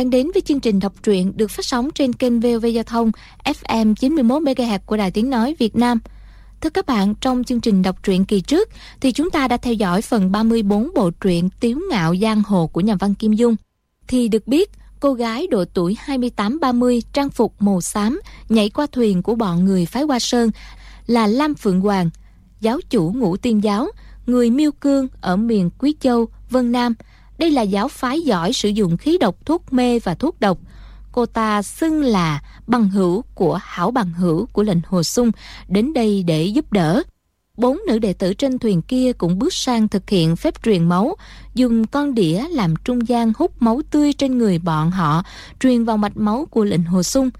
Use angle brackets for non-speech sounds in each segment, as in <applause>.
Đang đến với chương trình đọc truyện được phát sóng trên kênh VOV Giao thông FM 91 MHz của Đài Tiếng nói Việt Nam. Thưa các bạn, trong chương trình đọc truyện kỳ trước thì chúng ta đã theo dõi phần 34 bộ truyện Tiếu ngạo giang hồ của nhà văn Kim Dung. Thì được biết, cô gái độ tuổi 28-30 trang phục màu xám nhảy qua thuyền của bọn người phái Hoa Sơn là Lam Phượng Hoàng, giáo chủ ngũ tiên giáo, người miêu cương ở miền Quý Châu, Vân Nam. Đây là giáo phái giỏi sử dụng khí độc thuốc mê và thuốc độc. Cô ta xưng là bằng hữu của hảo bằng hữu của lệnh Hồ Sung đến đây để giúp đỡ. Bốn nữ đệ tử trên thuyền kia cũng bước sang thực hiện phép truyền máu, dùng con đĩa làm trung gian hút máu tươi trên người bọn họ, truyền vào mạch máu của lệnh Hồ Sung.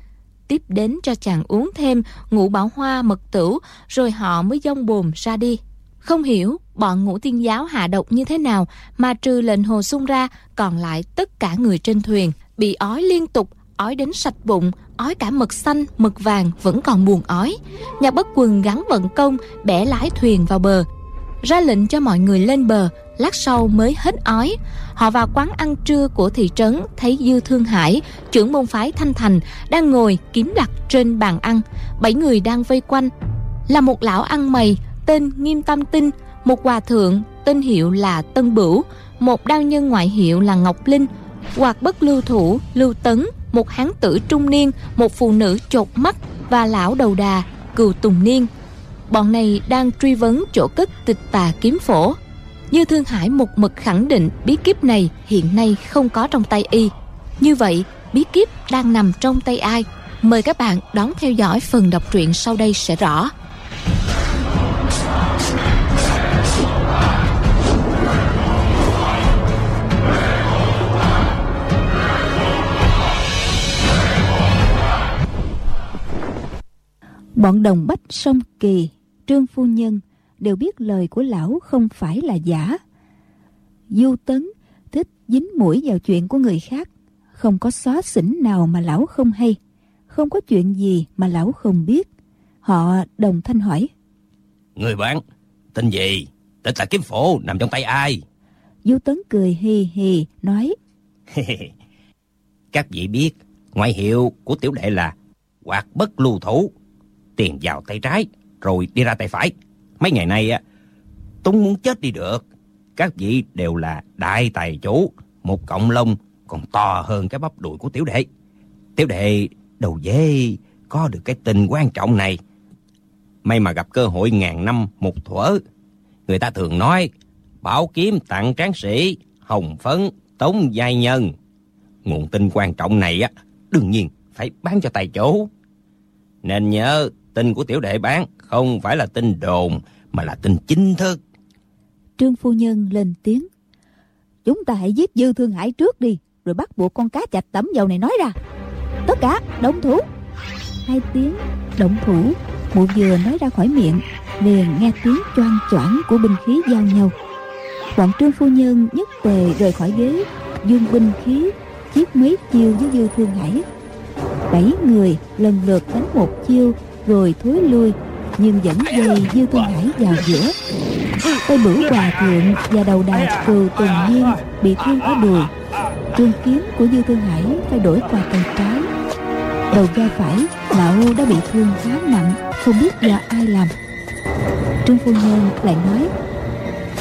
Tiếp đến cho chàng uống thêm ngũ bảo hoa mật tửu, rồi họ mới dông bồm ra đi. Không hiểu bọn ngũ tiên giáo hạ độc như thế nào mà trừ lệnh hồ sung ra còn lại tất cả người trên thuyền bị ói liên tục ói đến sạch bụng ói cả mực xanh mực vàng vẫn còn buồn ói. Nhà bất quần gắn vận công bẻ lái thuyền vào bờ. Ra lệnh cho mọi người lên bờ lát sau mới hết ói. Họ vào quán ăn trưa của thị trấn thấy dư thương hải trưởng môn phái thanh thành đang ngồi kiếm đặt trên bàn ăn. Bảy người đang vây quanh. Là một lão ăn mày tên Nghiêm Tâm Tinh, một hòa thượng tên hiệu là Tân Bửu, một đao nhân ngoại hiệu là Ngọc Linh, hoặc bất lưu thủ Lưu Tấn, một hán tử trung niên, một phụ nữ chột mắt và lão đầu đà Cừu Tùng Niên. Bọn này đang truy vấn chỗ cất tịch tà kiếm phổ. Như Thương Hải một mực khẳng định bí kíp này hiện nay không có trong tay y. Như vậy, bí kíp đang nằm trong tay ai? Mời các bạn đón theo dõi phần đọc truyện sau đây sẽ rõ. Bọn đồng bách sông Kỳ, Trương Phu Nhân đều biết lời của lão không phải là giả. Du Tấn thích dính mũi vào chuyện của người khác, không có xóa xỉnh nào mà lão không hay, không có chuyện gì mà lão không biết. Họ đồng thanh hỏi. Người bạn, tên gì? Tên là kiếm phổ nằm trong tay ai? Du Tấn cười hì hì nói. Các vị biết, ngoại hiệu của tiểu đệ là hoạt bất lưu thủ tiền vào tay trái, rồi đi ra tay phải. Mấy ngày nay, á, Túng muốn chết đi được. Các vị đều là đại tài chủ, một cộng lông còn to hơn cái bắp đùi của tiểu đệ. Tiểu đệ đầu dễ có được cái tình quan trọng này. May mà gặp cơ hội ngàn năm một thuở. Người ta thường nói, bảo kiếm tặng tráng sĩ, hồng phấn, tống giai nhân. Nguồn tin quan trọng này á, đương nhiên phải bán cho tài chủ. Nên nhớ tin của tiểu đệ bán không phải là tin đồn mà là tin chính thức. Trương phu nhân lên tiếng. Chúng ta hãy giết Dư Thương Hải trước đi, rồi bắt buộc con cá chạch tẩm dầu này nói ra. Tất cả động thủ. Hai tiếng động thủ, mụ vừa nói ra khỏi miệng, liền nghe tiếng choang choảng của binh khí giao nhau. Bọn Trương phu nhân nhất tề rời khỏi ghế, dương binh khí, chiếc mấy chiêu với Dư Thương Hải. Bảy người lần lượt đánh một chiêu rồi thối lui, nhưng vẫn dây dư thương hải vào giữa. Tay bửu hòa thượng và đầu đà cừu tùng nhiên bị thương ở đùi. Trường kiếm của dư thương hải phải đổi qua tay trái. Đầu vai phải lão đã bị thương khá nặng, không biết do ai làm. Trương phu nhân lại nói,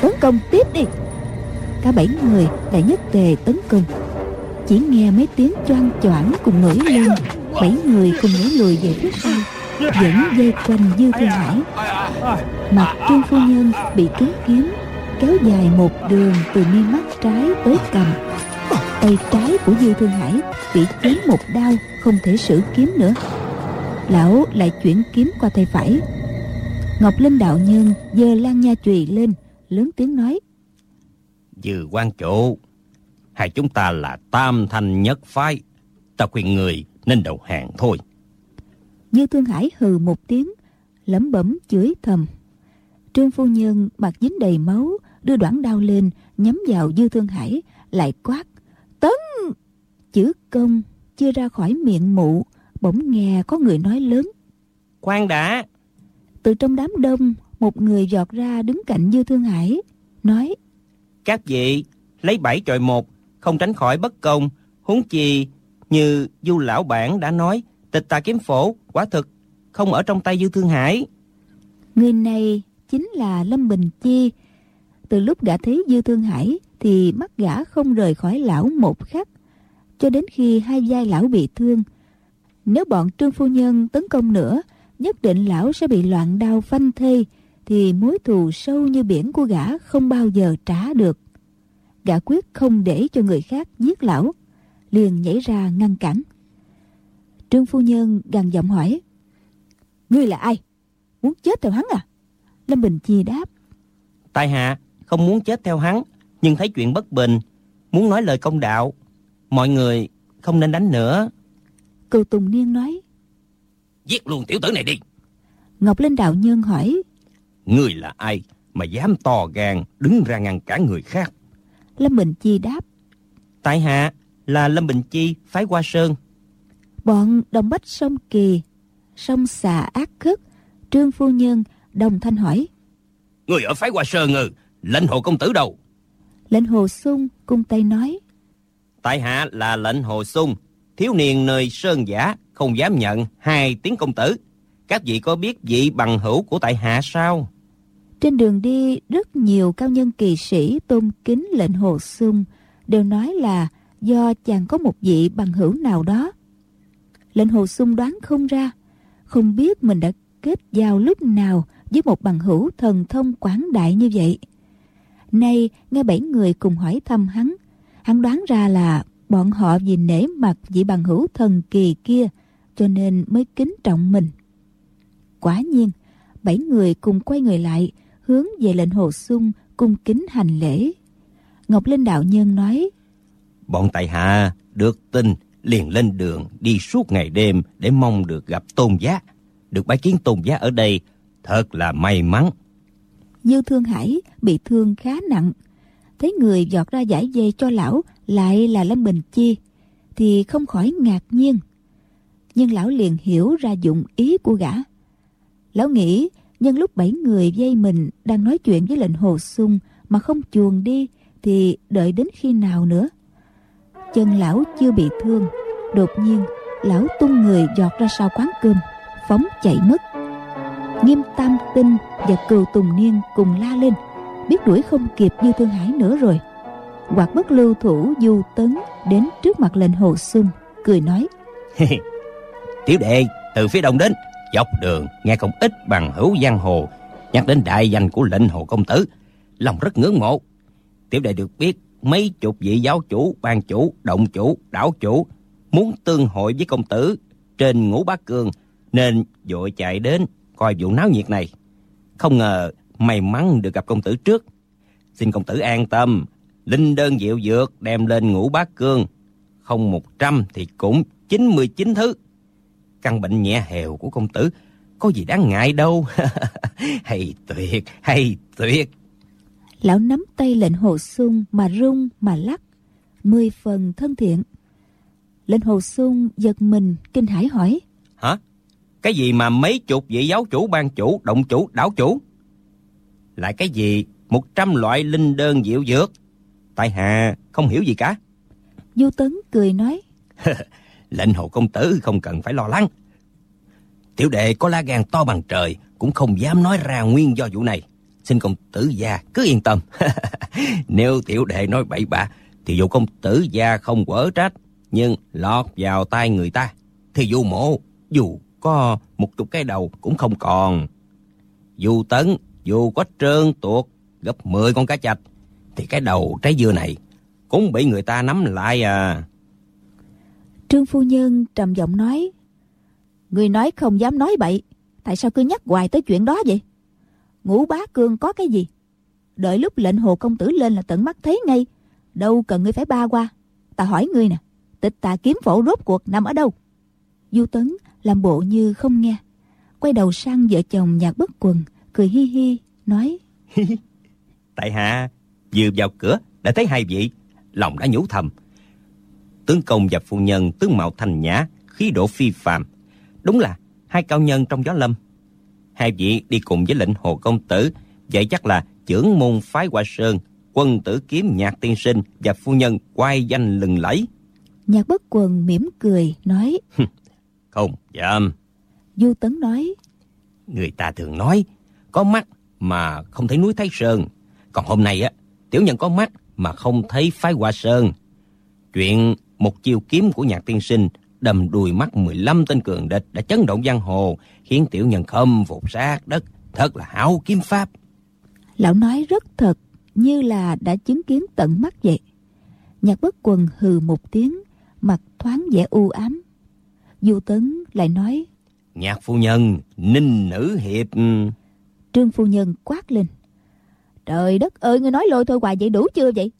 tấn công tiếp đi. Cả bảy người lại nhất tề tấn công. Chỉ nghe mấy tiếng choang choảng cùng nổi lên, bảy người cùng nhảy lùi về phía sau vẫn dây quanh dư thương hải. Mặt trương phu nhân bị kiếm kiếm, kéo dài một đường từ mi mắt trái tới cầm. Tay trái của dư thương hải bị chém một đau không thể sử kiếm nữa. Lão lại chuyển kiếm qua tay phải. Ngọc linh đạo nhân giơ lan nha chùy lên, lớn tiếng nói. Dư quan chủ, hai chúng ta là tam thanh nhất phái. Ta khuyên người nên đầu hàng thôi. Dư Thương Hải hừ một tiếng, lẩm bẩm chửi thầm. Trương phu nhân mặt dính đầy máu, đưa đoạn đao lên, nhắm vào Dư Thương Hải, lại quát. Tấn! Chữ công chưa ra khỏi miệng mụ, bỗng nghe có người nói lớn. Khoan đã! Từ trong đám đông, một người giọt ra đứng cạnh Dư Thương Hải, nói. Các vị, lấy bảy trọi một, không tránh khỏi bất công, Huống chi như du lão bản đã nói, tịch tà kiếm phổ quả thực không ở trong tay Dư Thương Hải. Người này chính là Lâm Bình Chi. Từ lúc gã thấy Dư Thương Hải thì mắt gã không rời khỏi lão một khắc. Cho đến khi hai vai lão bị thương. Nếu bọn Trương Phu Nhân tấn công nữa, nhất định lão sẽ bị loạn đau phanh thây, thì mối thù sâu như biển của gã không bao giờ trả được. Gã quyết không để cho người khác giết lão, liền nhảy ra ngăn cản. Trương Phu Nhân gằn giọng hỏi, Ngươi là ai? Muốn chết theo hắn à? Lâm Bình Chi đáp, Tại hạ không muốn chết theo hắn, nhưng thấy chuyện bất bình, muốn nói lời công đạo. Mọi người không nên đánh nữa. Cừu Tùng Niên nói, Giết luôn tiểu tử này đi. Ngọc Linh Đạo Nhân hỏi, Người là ai mà dám to gan đứng ra ngăn cản người khác? Lâm Bình Chi đáp, Tại hạ là Lâm Bình Chi, phái Hoa Sơn. Bọn đồng bách sông Kỳ, sông xà ác khất, Trương Phu Nhân đồng thanh hỏi, Người ở phái Hoa Sơn ngừ, lệnh hồ công tử đâu? lệnh hồ sung cung tay nói, Tại hạ là lệnh hồ sung, thiếu niên nơi Sơn Giả, không dám nhận hai tiếng công tử. Các vị có biết vị bằng hữu của tại hạ sao? Trên đường đi, rất nhiều cao nhân kỳ sĩ tôn kính lệnh hồ sung đều nói là do chàng có một vị bằng hữu nào đó. Lệnh hồ sung đoán không ra, không biết mình đã kết giao lúc nào với một bằng hữu thần thông quảng đại như vậy. Nay, nghe bảy người cùng hỏi thăm hắn, hắn đoán ra là bọn họ vì nể mặt vị bằng hữu thần kỳ kia cho nên mới kính trọng mình. Quả nhiên, bảy người cùng quay người lại hướng về lệnh hồ sung cung kính hành lễ. Ngọc Linh Đạo Nhân nói, Bọn tại hạ được tin liền lên đường đi suốt ngày đêm để mong được gặp tôn giá. Được bái kiến tôn giá ở đây thật là may mắn. Dư Thương Hải bị thương khá nặng. Thấy người giọt ra giải dây cho lão lại là Lâm Bình Chi, thì không khỏi ngạc nhiên. Nhưng lão liền hiểu ra dụng ý của gã. Lão nghĩ nhân lúc bảy người dây mình đang nói chuyện với lệnh hồ sung mà không chuồn đi thì đợi đến khi nào nữa. Chân lão chưa bị thương, đột nhiên lão tung người giọt ra sau quán cơm, phóng chạy mất. Nghiêm Tam Tinh và Cừu Tùng Niên cùng la lên, biết đuổi không kịp như Thương Hải nữa rồi. quạt bất lưu thủ Du Tấn đến trước mặt lệnh hồ sung, cười nói. Tiểu đệ từ phía đông đến, dọc đường nghe không ít bằng hữu giang hồ nhắc đến đại danh của lệnh hồ công tử, lòng rất ngưỡng mộ. Tiểu đệ được biết mấy chục vị giáo chủ, ban chủ, động chủ, đảo chủ muốn tương hội với công tử trên ngũ bá cương nên vội chạy đến coi vụ náo nhiệt này. Không ngờ may mắn được gặp công tử trước. Xin công tử an tâm, linh đơn diệu dược đem lên ngũ bá cương. Không một trăm thì cũng 99 thứ. Căn bệnh nhẹ hèo của công tử có gì đáng ngại đâu. <laughs> hay tuyệt, hay tuyệt. Lão nắm tay lệnh hồ sung mà rung mà lắc, mười phần thân thiện. Lệnh hồ sung giật mình kinh hãi hỏi. Hả? Cái gì mà mấy chục vị giáo chủ, ban chủ, động chủ, đảo chủ? Lại cái gì một trăm loại linh đơn diệu dược? Tại hạ không hiểu gì cả. Du Tấn cười nói. <laughs> Lệnh hồ công tử không cần phải lo lắng. Tiểu đệ có lá gan to bằng trời cũng không dám nói ra nguyên do vụ này. Xin công tử gia cứ yên tâm. <laughs> Nếu tiểu đệ nói bậy bạ, thì dù công tử gia không quở trách, nhưng lọt vào tay người ta, thì dù mộ, dù có một chục cái đầu cũng không còn. Dù tấn, dù có trơn tuột, gấp 10 con cá chạch, thì cái đầu trái dưa này cũng bị người ta nắm lại à. Trương phu nhân trầm giọng nói. Người nói không dám nói bậy. Tại sao cứ nhắc hoài tới chuyện đó vậy? Ngũ bá cương có cái gì? Đợi lúc lệnh hồ công tử lên là tận mắt thấy ngay. Đâu cần ngươi phải ba qua. Ta hỏi ngươi nè. Tịch tà kiếm phổ rốt cuộc nằm ở đâu? Du Tấn làm bộ như không nghe. Quay đầu sang vợ chồng nhạc bất quần. Cười hi hi. Nói. Tại hạ vừa vào cửa đã thấy hai vị. Lòng đã nhủ thầm. Tướng công và phu nhân tướng mạo thành nhã, khí độ phi phàm. Đúng là hai cao nhân trong gió lâm. Hai vị đi cùng với lệnh hồ công tử, vậy chắc là trưởng môn phái Hoa Sơn, quân tử kiếm nhạc tiên sinh và phu nhân quay danh lừng lẫy. Nhạc bất quần mỉm cười nói Không dám. Du Tấn nói Người ta thường nói Có mắt mà không thấy núi Thái Sơn. Còn hôm nay á Tiểu nhân có mắt mà không thấy phái Hoa Sơn. Chuyện một chiêu kiếm của nhạc tiên sinh đâm đuôi mắt 15 tên cường địch đã chấn động giang hồ, khiến tiểu nhân khâm phục sát đất, thật là hảo kiếm pháp. Lão nói rất thật, như là đã chứng kiến tận mắt vậy. Nhạc bất quần hừ một tiếng, mặt thoáng vẻ u ám. Du Tấn lại nói, Nhạc phu nhân, ninh nữ hiệp... Trương phu nhân quát lên. Trời đất ơi, ngươi nói lôi thôi hoài vậy đủ chưa vậy?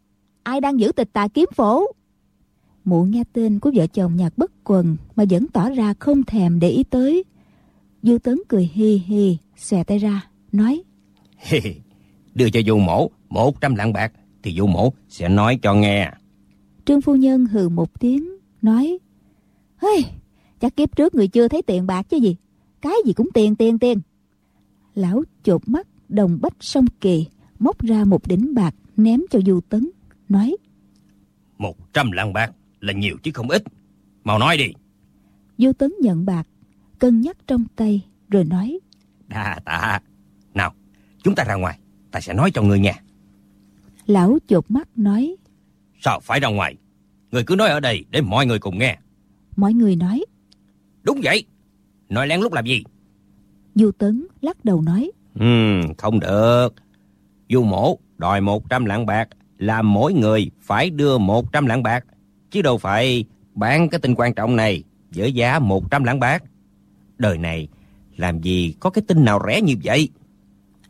Ai đang giữ tịch tà kiếm phổ? Mụ nghe tên của vợ chồng nhạc bất quần mà vẫn tỏ ra không thèm để ý tới. Du Tấn cười hi hi, xòe tay ra, nói. <laughs> Đưa cho du mổ một trăm lạng bạc thì du mổ sẽ nói cho nghe. Trương phu nhân hừ một tiếng, nói. Hey, chắc kiếp trước người chưa thấy tiền bạc chứ gì. Cái gì cũng tiền tiền tiền. Lão chột mắt đồng bách sông kỳ, móc ra một đỉnh bạc ném cho Du Tấn, nói. Một trăm lạng bạc là nhiều chứ không ít. Mau nói đi. Du Tấn nhận bạc, cân nhắc trong tay, rồi nói. Đa tạ. Nào, chúng ta ra ngoài, ta sẽ nói cho người nghe. Lão chột mắt nói. Sao phải ra ngoài? Người cứ nói ở đây để mọi người cùng nghe. Mọi người nói. Đúng vậy. Nói lén lúc làm gì? Du Tấn lắc đầu nói. Ừ, không được. Du mổ đòi 100 lạng bạc, làm mỗi người phải đưa 100 lạng bạc. Chứ đâu phải bán cái tin quan trọng này với giá 100 lạng bạc. Đời này làm gì có cái tin nào rẻ như vậy?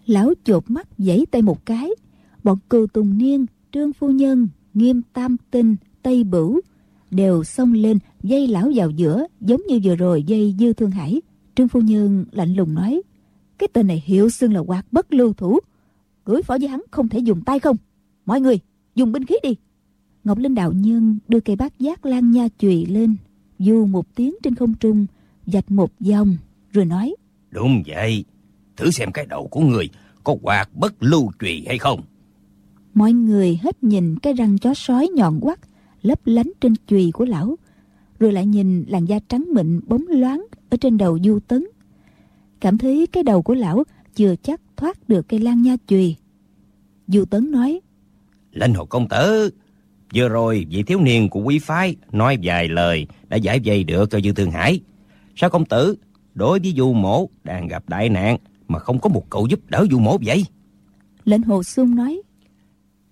Lão chột mắt giãy tay một cái. Bọn cừu tùng niên, trương phu nhân, nghiêm tam tinh, tây bửu đều xông lên dây lão vào giữa giống như vừa rồi dây dư thương hải. Trương phu nhân lạnh lùng nói cái tên này hiệu xưng là quạt bất lưu thủ cưỡi phỏ với hắn không thể dùng tay không mọi người dùng binh khí đi ngọc linh đạo nhân đưa cây bát giác lan nha chùy lên du một tiếng trên không trung dạch một dòng rồi nói đúng vậy. Thử xem cái đầu của người có quạt bất lưu chùy hay không. Mọi người hết nhìn cái răng chó sói nhọn quắt lấp lánh trên chùy của lão rồi lại nhìn làn da trắng mịn bóng loáng ở trên đầu du tấn. Cảm thấy cái đầu của lão chưa chắc thoát được cây lan nha chùy. Du tấn nói Lệnh hồ công tử Vừa rồi vị thiếu niên của quý phái Nói vài lời đã giải vây được cho Dư Thương Hải Sao công tử? Đối với du mổ đang gặp đại nạn Mà không có một cậu giúp đỡ du mổ vậy? Lệnh hồ sung nói.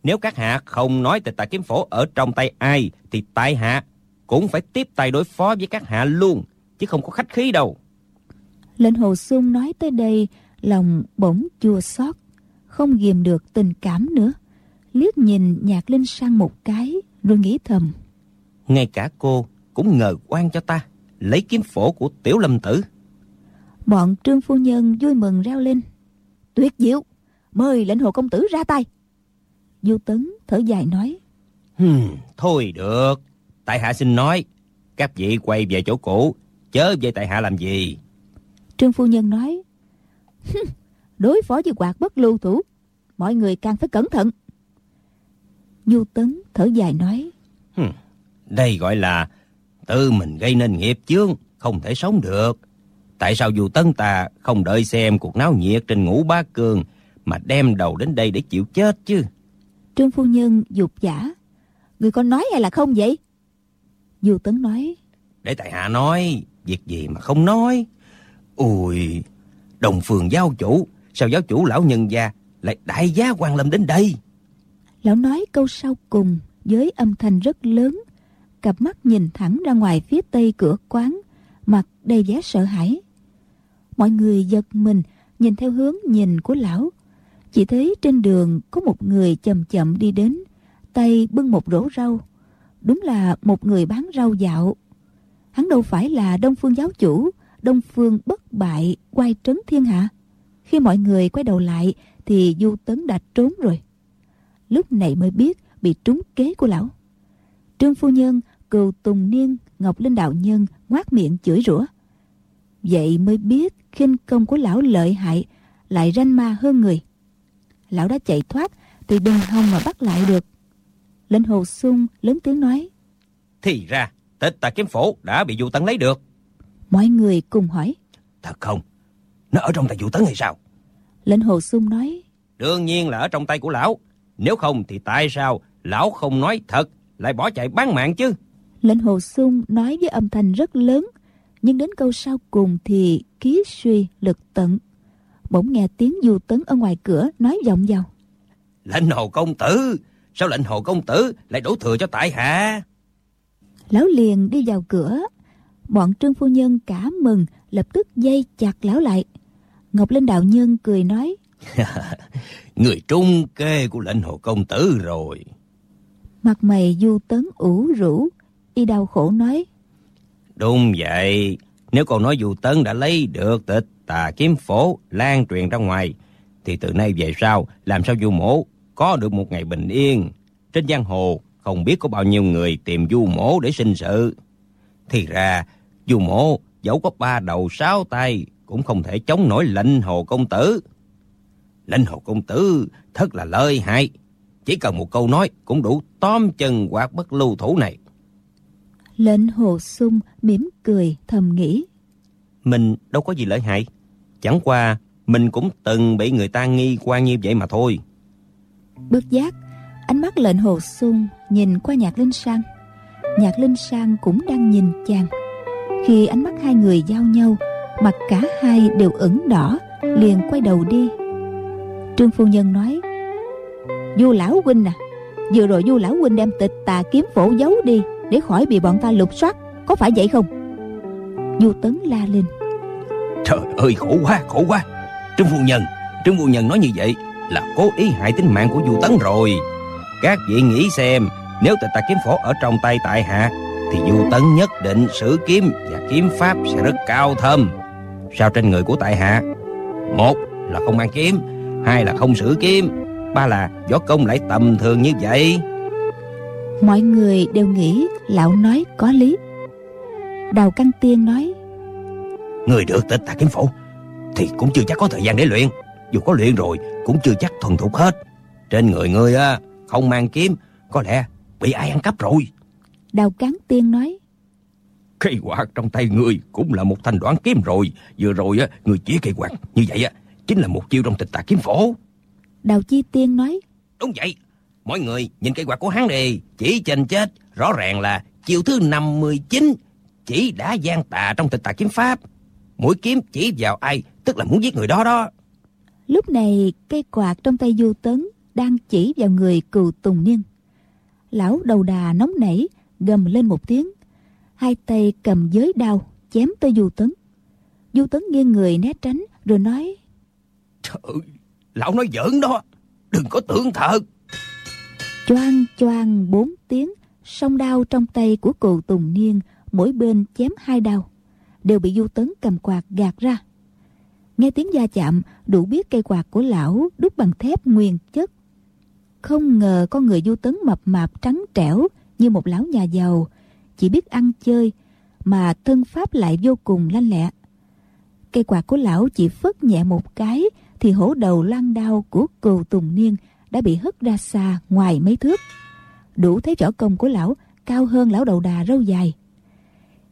Nếu các hạ không nói tịch tà kiếm phổ Ở trong tay ai Thì tại hạ cũng phải tiếp tay đối phó với các hạ luôn Chứ không có khách khí đâu. Lệnh hồ sung nói tới đây Lòng bỗng chua xót Không ghìm được tình cảm nữa. Liếc nhìn nhạc linh sang một cái rồi nghĩ thầm. Ngay cả cô cũng ngờ quan cho ta lấy kiếm phổ của tiểu lâm tử. Bọn trương phu nhân vui mừng reo lên. Tuyệt diệu mời lệnh hồ công tử ra tay. Du tấn thở dài nói. Hmm, thôi được. Tại hạ xin nói các vị quay về chỗ cũ chớ về tại hạ làm gì? Trương phu nhân nói. <laughs> Đối phó với quạt bất lưu thủ mọi người càng phải cẩn thận. Du Tấn thở dài nói. Đây gọi là tự mình gây nên nghiệp chướng, không thể sống được. Tại sao Du Tấn ta không đợi xem cuộc náo nhiệt trên ngũ bá cường mà đem đầu đến đây để chịu chết chứ? Trương phu nhân dục giả. Người con nói hay là không vậy? Du Tấn nói. Để tại hạ nói, việc gì mà không nói. Ôi, đồng phường giáo chủ, sao giáo chủ lão nhân gia lại đại giá quan lâm đến đây? Lão nói câu sau cùng với âm thanh rất lớn, cặp mắt nhìn thẳng ra ngoài phía tây cửa quán, mặt đầy vẻ sợ hãi. Mọi người giật mình nhìn theo hướng nhìn của lão. Chỉ thấy trên đường có một người chậm chậm đi đến, tay bưng một rổ rau. Đúng là một người bán rau dạo. Hắn đâu phải là Đông Phương giáo chủ, Đông Phương bất bại, quay trấn thiên hạ. Khi mọi người quay đầu lại thì Du Tấn đã trốn rồi lúc này mới biết bị trúng kế của lão trương phu nhân cừu tùng niên ngọc linh đạo nhân ngoác miệng chửi rủa vậy mới biết khinh công của lão lợi hại lại ranh ma hơn người lão đã chạy thoát thì đừng hòng mà bắt lại được lệnh hồ sung lớn tiếng nói thì ra tịch tà kiếm phổ đã bị Du Tấn lấy được. Mọi người cùng hỏi. Thật không? Nó ở trong tay Du Tấn hay sao? Lệnh Hồ Sung nói. Đương nhiên là ở trong tay của lão. Nếu không thì tại sao lão không nói thật lại bỏ chạy bán mạng chứ? Lệnh Hồ Sung nói với âm thanh rất lớn, nhưng đến câu sau cùng thì ký suy lực tận. Bỗng nghe tiếng Du Tấn ở ngoài cửa nói vọng vào. Lệnh Hồ Công Tử, sao lệnh Hồ Công Tử lại đổ thừa cho tại hạ? Lão liền đi vào cửa, bọn Trương Phu Nhân cả mừng, lập tức dây chặt lão lại. Ngọc Linh Đạo Nhân cười nói. <laughs> Người trung kê của lệnh Hồ Công Tử rồi. Mặt mày Du Tấn ủ rũ, y đau khổ nói. Đúng vậy, nếu còn nói Du Tấn đã lấy được tịch tà kiếm phổ lan truyền ra ngoài, thì từ nay về sau làm sao Du Mổ có được một ngày bình yên. Trên giang hồ không biết có bao nhiêu người tìm Du Mổ để sinh sự. Thì ra, Du Mổ dẫu có ba đầu sáu tay cũng không thể chống nổi lệnh Hồ Công Tử. Lệnh Hồ Công Tử thật là lợi hại. Chỉ cần một câu nói cũng đủ tóm chân quạt bất lưu thủ này. Lệnh Hồ Sung mỉm cười thầm nghĩ. Mình đâu có gì lợi hại. Chẳng qua mình cũng từng bị người ta nghi quan như vậy mà thôi. Bất giác, ánh mắt lệnh Hồ Sung nhìn qua Nhạc Linh Sang. Nhạc Linh Sang cũng đang nhìn chàng. Khi ánh mắt hai người giao nhau, mặt cả hai đều ửng đỏ, liền quay đầu đi. Trương Phu Nhân nói, Du Lão Huynh à, vừa rồi Du Lão Huynh đem tịch tà kiếm phổ giấu đi để khỏi bị bọn ta lục soát, có phải vậy không? Du Tấn la lên. Trời ơi khổ quá, khổ quá. Trương Phu Nhân, Trương Phu Nhân nói như vậy là cố ý hại tính mạng của Du Tấn rồi. Các vị nghĩ xem, nếu tịch tà kiếm phổ ở trong tay tại hạ, thì Du Tấn nhất định sử kiếm và kiếm pháp sẽ rất cao thâm. Sao trên người của tại hạ? Một là không mang kiếm, hai là không sử kiếm, ba là võ công lại tầm thường như vậy. Mọi người đều nghĩ lão nói có lý. Đào Căn Tiên nói Người được tịch tà kiếm phổ thì cũng chưa chắc có thời gian để luyện. Dù có luyện rồi cũng chưa chắc thuần thục hết. Trên người ngươi á không mang kiếm, có lẽ bị ai ăn cắp rồi. Đào Cán Tiên nói Cây quạt trong tay ngươi cũng là một thanh đoán kiếm rồi. Vừa rồi á, ngươi chỉ cây quạt như vậy á, chính là một chiêu trong tịch tà kiếm phổ. Đào Chi Tiên nói Đúng vậy. Mọi người nhìn cây quạt của hắn đi. Chỉ trên chết, rõ ràng là chiêu thứ 59 chỉ đã gian tà trong tịch tà kiếm pháp. Mũi kiếm chỉ vào ai, tức là muốn giết người đó đó. Lúc này cây quạt trong tay Du Tấn đang chỉ vào người cừu Tùng Niên. Lão đầu đà nóng nảy, gầm lên một tiếng. Hai tay cầm giới đao, chém tới Du Tấn. Du Tấn nghiêng người né tránh, rồi nói. Trời ơi, lão nói giỡn đó. Đừng có tưởng thật. Choang choang bốn tiếng, song đao trong tay của cụ Tùng Niên, mỗi bên chém hai đao, đều bị Du Tấn cầm quạt gạt ra. Nghe tiếng va chạm, đủ biết cây quạt của lão đúc bằng thép nguyên chất. Không ngờ con người Du Tấn mập mạp trắng trẻo như một lão nhà giàu, chỉ biết ăn chơi, mà thân pháp lại vô cùng lanh lẹ. Cây quạt của lão chỉ phất nhẹ một cái, thì hổ đầu loan đao của cừu Tùng Niên đã bị hất ra xa ngoài mấy thước. Đủ thấy võ công của lão cao hơn lão đầu đà râu dài.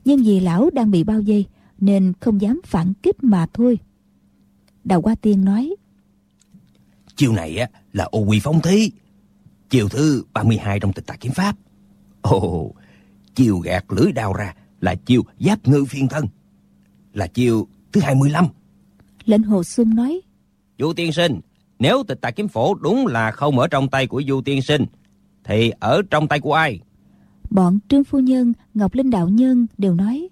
Nhưng vì lão đang bị bao dây nên không dám phản kích mà thôi. Đào Hoa Tiên nói Chiêu này á là ô quy phong thí. Chiêu thứ 32 trong tịch tà kiếm pháp. Ồ, chiêu gạt lưỡi đao ra là chiêu giáp ngư phiên thân. Là chiêu thứ 25. Lệnh Hồ Xuân nói Du tiên sinh, nếu tịch tà kiếm phổ đúng là không ở trong tay của Du tiên sinh, thì ở trong tay của ai? Bọn Trương Phu Nhân, Ngọc Linh Đạo Nhân đều nói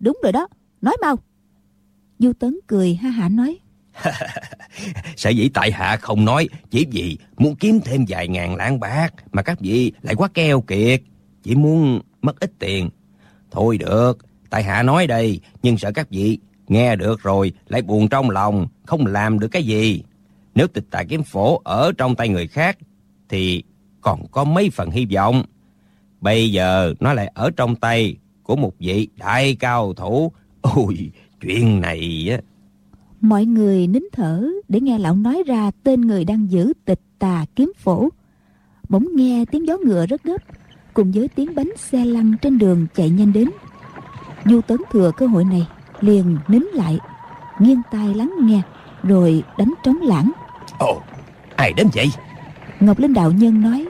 Đúng rồi đó, nói mau. Du Tấn cười ha hả nói <laughs> Sở dĩ tại hạ không nói Chỉ vì muốn kiếm thêm vài ngàn lạng bạc Mà các vị lại quá keo kiệt Chỉ muốn mất ít tiền. Thôi được Tại hạ nói đây Nhưng sợ các vị nghe được rồi Lại buồn trong lòng Không làm được cái gì nếu tịch tại kiếm phổ ở trong tay người khác, Thì còn có mấy phần hy vọng Bây giờ nó lại ở trong tay Của một vị đại cao thủ Ôi, chuyện này á Mọi người nín thở để nghe lão nói ra tên người đang giữ tịch tà kiếm phổ. Bỗng nghe tiếng gió ngựa rất gấp. cùng với tiếng bánh xe lăn trên đường chạy nhanh đến du tấn thừa cơ hội này, liền nín lại, nghiêng tai lắng nghe, rồi đánh trống lãng ồ ai đến vậy? Ngọc linh đạo nhân nói.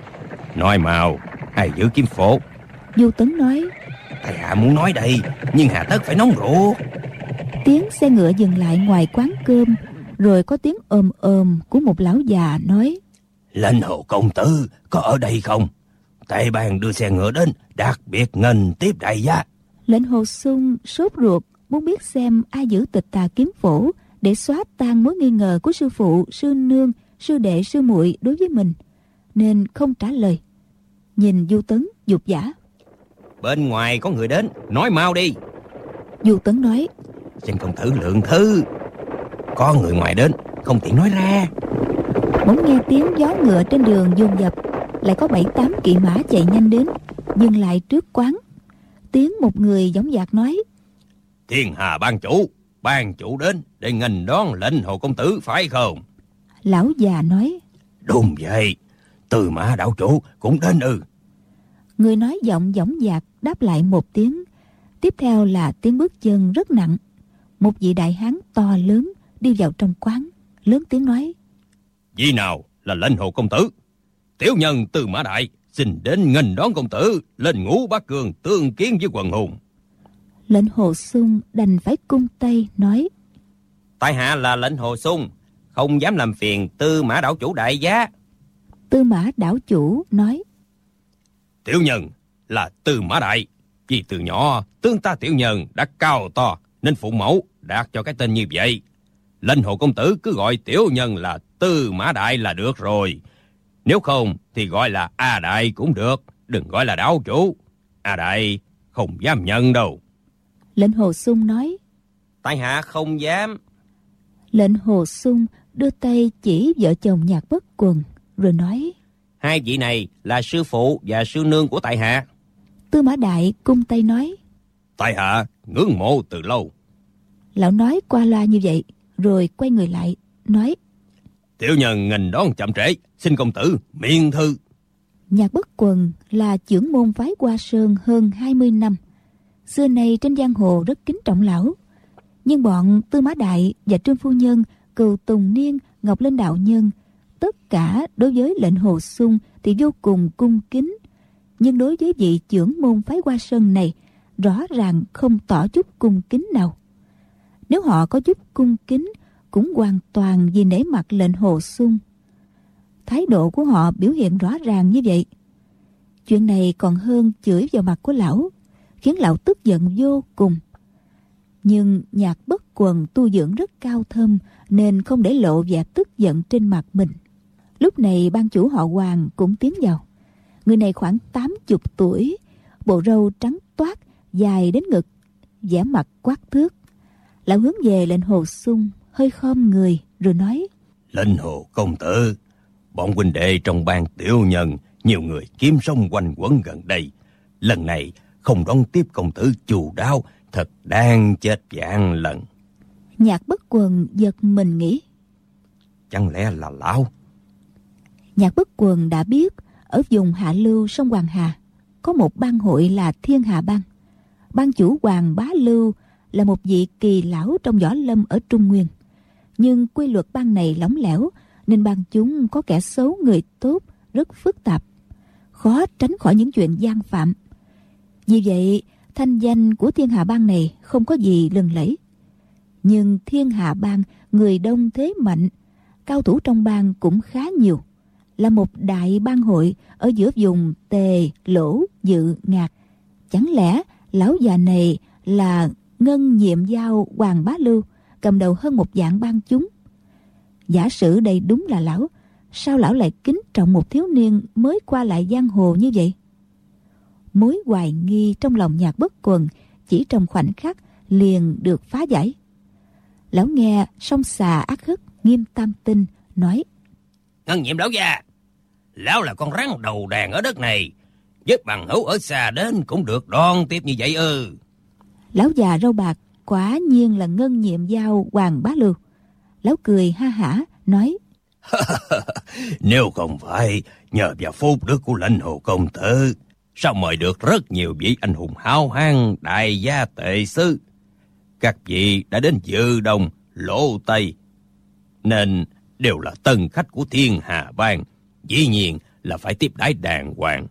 Nói mau ai giữ kiếm phổ? Du tấn nói. Tại hạ muốn nói đây? Nhưng hà tất phải nóng ruột. Tiếng xe ngựa dừng lại ngoài quán cơm rồi có tiếng ồm ồm của một lão già nói. Lệnh hồ công tử có ở đây không? Tề bàn đưa xe ngựa đến đặc biệt ngân tiếp đại gia. Lệnh hồ sung sốt ruột muốn biết xem ai giữ tịch tà kiếm phổ để xóa tan mối nghi ngờ của sư phụ sư nương sư đệ sư muội đối với mình nên không trả lời. Nhìn du tấn dục giả. Bên ngoài có người đến nói mau đi. Du tấn nói xin công tử lượng thứ. Có người ngoài đến không tiện nói ra. Bỗng nghe tiếng gió ngựa trên đường dồn dập lại có bảy tám kỵ mã chạy nhanh đến dừng lại trước quán. Tiếng một người giống dạc nói thiên hà ban chủ ban chủ đến để nghênh đón lệnh hồ công tử phải không? Lão già nói. Đúng vậy. Từ mã đạo chủ cũng đến ư. Người nói giọng giống dạc đáp lại một tiếng. Tiếp theo là tiếng bước chân rất nặng. Một vị đại hán to lớn đi vào trong quán lớn tiếng nói. Vị nào là lệnh hồ công tử? Tiểu nhân từ mã đại xin đến nghênh đón công tử lên ngũ bát cường tương kiến với quần hùng lệnh hồ sung đành phải cung tay nói tại hạ là lệnh hồ sung không dám làm phiền tư mã đảo chủ đại giá tư mã đảo chủ nói tiểu nhân là tư mã đại vì từ nhỏ tương ta tiểu nhân đã cao to nên phụ mẫu đạt cho cái tên như vậy. Lệnh hồ công tử cứ gọi tiểu nhân là tư mã đại là được rồi. Nếu không thì gọi là a đại cũng được đừng gọi là đảo chủ. A đại không dám nhận đâu lệnh hồ sung nói tại hạ không dám. Lệnh hồ sung đưa tay chỉ vợ chồng nhạc bất quần rồi nói hai vị này là sư phụ và sư nương của tại hạ. Tư mã đại cung tay nói tại hạ ngưỡng mộ từ lâu. Lão nói qua loa như vậy rồi quay người lại nói tiểu nhân nghênh đón chậm trễ xin công tử miệng thư. Nhạc bất quần là trưởng môn phái hoa sơn hơn 20 năm xưa nay trên giang hồ rất kính trọng lão. Nhưng bọn tư mã đại và trương phu nhân, cừu tùng niên, ngọc linh đạo nhân, tất cả đối với lệnh hồ sung thì vô cùng cung kính. Nhưng đối với vị trưởng môn phái hoa sơn này, rõ ràng không tỏ chút cung kính nào. Nếu họ có chút cung kính, cũng hoàn toàn vì nể mặt lệnh hồ sung. Thái độ của họ biểu hiện rõ ràng như vậy. Chuyện này còn hơn chửi vào mặt của lão khiến lão tức giận vô cùng. Nhưng nhạc bất quần tu dưỡng rất cao thâm nên không để lộ vẻ tức giận trên mặt mình. Lúc này ban chủ họ hoàng cũng tiến vào. Người này khoảng tám chục tuổi, bộ râu trắng toát, dài đến ngực, vẻ mặt quát thước. Lão hướng về lệnh hồ sung, hơi khom người rồi nói, lệnh hồ công tử, bọn huynh đệ trong ban tiểu nhân, nhiều người kiếm sống quanh quẩn gần đây. Lần này không đón tiếp công tử chù đau thật đang chết vạn lần. Nhạc bất quần giật mình nghĩ. Chẳng lẽ là lão? Nhạc bất quần đã biết ở vùng hạ lưu sông hoàng hà có một bang hội là thiên hà bang. Ban chủ hoàng bá lưu là một vị kỳ lão trong võ lâm ở trung nguyên. Nhưng quy luật bang này lỏng lẻo nên bang chúng có kẻ xấu người tốt rất phức tạp. Khó tránh khỏi những chuyện gian phạm vì vậy, thanh danh của thiên hạ bang này không có gì lừng lẫy. Nhưng thiên hạ bang, người đông thế mạnh, cao thủ trong bang cũng khá nhiều, là một đại bang hội ở giữa vùng tề, lỗ, dự, ngạc. Chẳng lẽ lão già này là ngân nhiệm giao hoàng bá lưu, cầm đầu hơn một dạng bang chúng? Giả sử đây đúng là lão, sao lão lại kính trọng một thiếu niên mới qua lại giang hồ như vậy? Mối hoài nghi trong lòng nhạc bất quần chỉ trong khoảnh khắc liền được phá giải. Lão nghe song xà ác hức nghiêm tam tinh nói ngân nhiệm lão già lão là con rắn đầu đàn ở đất này với bằng hữu ở xa đến cũng được đón tiếp như vậy ư. Lão già râu bạc quả nhiên là ngân nhiệm giao hoàng bá lưu. Lão cười ha hả nói <laughs> nếu không phải nhờ vào phúc đức của lệnh hồ công tử sao mời được rất nhiều vị anh hùng hao hang đại gia tệ sư. Các vị đã đến dự đồng, lỗ tây, nên đều là tân khách của thiên hà bang. Dĩ nhiên là phải tiếp đái đàng hoàng.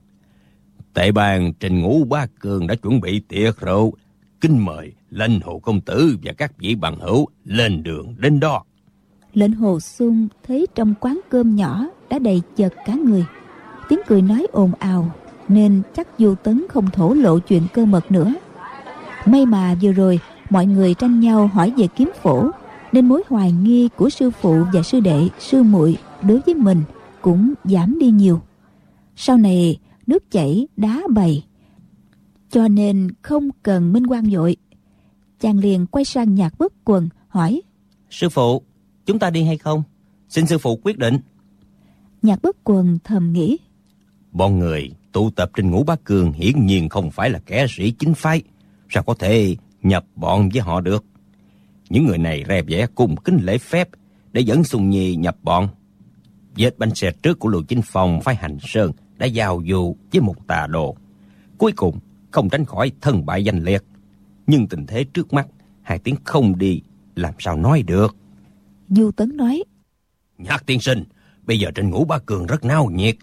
Tệ bàn Trình Ngũ Ba Cường đã chuẩn bị tiệc rượu, kính mời lên hồ công tử và các vị bằng hữu lên đường đến đó. Lệnh hồ sung thấy trong quán cơm nhỏ đã đầy chật cả người. Tiếng cười nói ồn ào nên chắc Du Tấn không thổ lộ chuyện cơ mật nữa. May mà vừa rồi mọi người tranh nhau hỏi về kiếm phổ nên mối hoài nghi của sư phụ và sư đệ, sư muội đối với mình cũng giảm đi nhiều. Sau này nước chảy đá bầy cho nên không cần minh quan dội. Chàng liền quay sang nhạc bất quần hỏi Sư phụ, chúng ta đi hay không? Xin sư phụ quyết định. Nhạc bất quần thầm nghĩ Bọn người tụ tập trên ngũ bá cường hiển nhiên không phải là kẻ sĩ chính phái. Sao có thể nhập bọn với họ được? Những người này rè vẻ cùng kính lễ phép để dẫn Sùng Nhi nhập bọn. Vết bánh xe trước của Lưu Chính Phong phái hành sơn đã giao du với một tà đồ. Cuối cùng không tránh khỏi thân bại danh liệt. Nhưng tình thế trước mắt, hai tiếng không đi, làm sao nói được. Du Tấn nói, Nhạc tiên sinh, bây giờ trên ngũ ba cường rất náo nhiệt.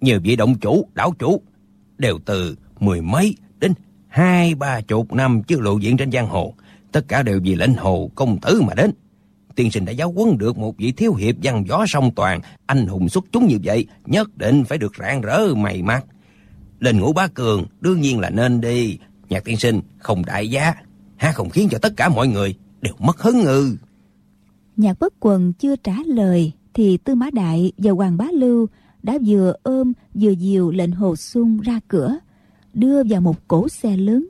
Nhiều vị động chủ, đảo chủ, đều từ mười mấy đến hai ba chục năm chưa lộ diện trên giang hồ. Tất cả đều vì lệnh hồ công tử mà đến. Tiên sinh đã giáo huấn được một vị thiếu hiệp văn gió song toàn, anh hùng xuất chúng như vậy, nhất định phải được rạng rỡ mày mắt. Lên ngũ bá cường, đương nhiên là nên đi. Nhạc tiên sinh không đại giá, ha không khiến cho tất cả mọi người đều mất hứng ư. Nhạc bất quần chưa trả lời thì Tư Mã Đại và Hoàng Bá Lưu đã vừa ôm vừa dìu lệnh hồ sung ra cửa, đưa vào một cổ xe lớn.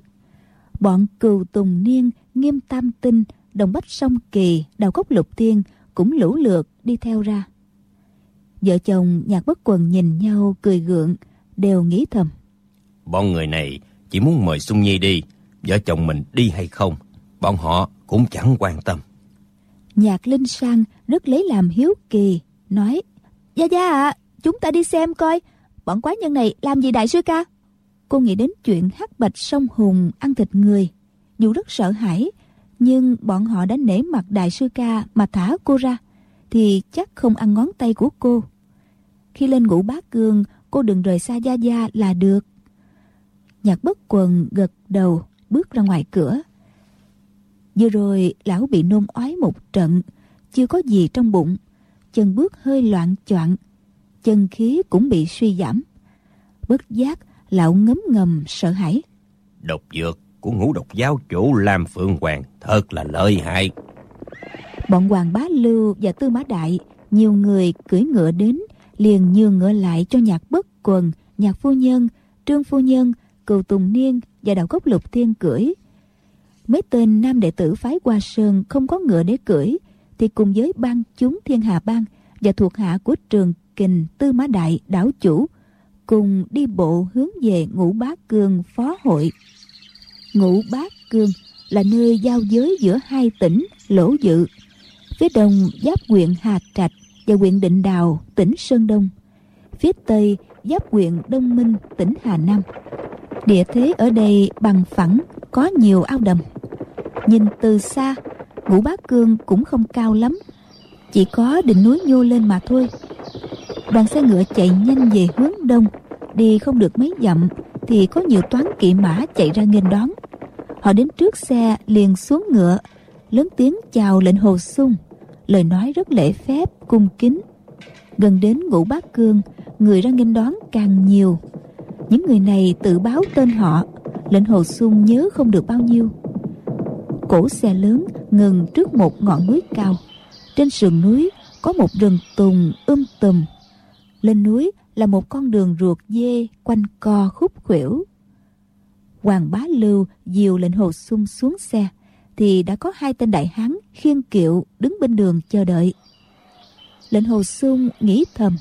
Bọn cừu tùng niên, nghiêm tam tinh, đồng bách song kỳ, đào cốc lục tiên cũng lũ lượt đi theo ra. Vợ chồng nhạc bất quần nhìn nhau cười gượng, đều nghĩ thầm. Bọn người này chỉ muốn mời Xuân Nhi đi, vợ chồng mình đi hay không, bọn họ cũng chẳng quan tâm. Nhạc Linh Sang rất lấy làm hiếu kỳ, nói Gia Gia ạ, chúng ta đi xem coi, bọn quái nhân này làm gì đại sư ca? Cô nghĩ đến chuyện hắc bạch sông hùng ăn thịt người. Dù rất sợ hãi, nhưng bọn họ đã nể mặt đại sư ca mà thả cô ra, thì chắc không ăn ngón tay của cô. Khi lên ngủ bát cương, cô đừng rời xa Gia Gia là được. Nhạc bất quần gật đầu, bước ra ngoài cửa. Vừa rồi lão bị nôn ói một trận, chưa có gì trong bụng. Chân bước hơi loạn choạng, chân khí cũng bị suy giảm. Bất giác, lão ngấm ngầm sợ hãi. Độc dược của ngũ độc giáo chủ Lam Phượng Hoàng thật là lợi hại. Bọn Hoàng Bá Lưu và Tư Mã Đại, nhiều người cưỡi ngựa đến, liền nhường ngựa lại cho nhạc bất quần, nhạc phu nhân, trương phu nhân, cừu tùng niên và đạo cốc lục thiên cưỡi. Mấy tên nam đệ tử phái Hoa Sơn không có ngựa để cưỡi, thì cùng với ban chúng thiên hà bang và thuộc hạ của trường kình tư mã đại đảo chủ, cùng đi bộ hướng về ngũ bá cương phó hội. Ngũ bá cương là nơi giao giới giữa hai tỉnh lỗ dự, phía đông giáp huyện hà trạch và huyện định đào, tỉnh sơn đông, phía tây giáp huyện đông minh, tỉnh hà nam. Địa thế ở đây bằng phẳng, có nhiều ao đầm. Nhìn từ xa, ngũ bá cương cũng không cao lắm, chỉ có đỉnh núi nhô lên mà thôi đoàn xe ngựa chạy nhanh về hướng đông. Đi không được mấy dặm thì có nhiều toán kỵ mã chạy ra nghênh đón. Họ đến trước xe, liền xuống ngựa, lớn tiếng chào lệnh hồ sung. Lời nói rất lễ phép, cung kính. Gần đến ngũ bát cương, người ra nghênh đón càng nhiều. Những người này tự báo tên họ, lệnh hồ sung nhớ không được bao nhiêu. Cổ xe lớn ngừng trước một ngọn núi cao. Trên sườn núi có một rừng tùng um tùm lên núi là một con đường ruột dê quanh co khúc khuỷu. Hoàng bá lưu dìu lệnh hồ sung xuống xe thì đã có hai tên đại hán khiêng kiệu đứng bên đường chờ đợi. Lệnh hồ sung nghĩ thầm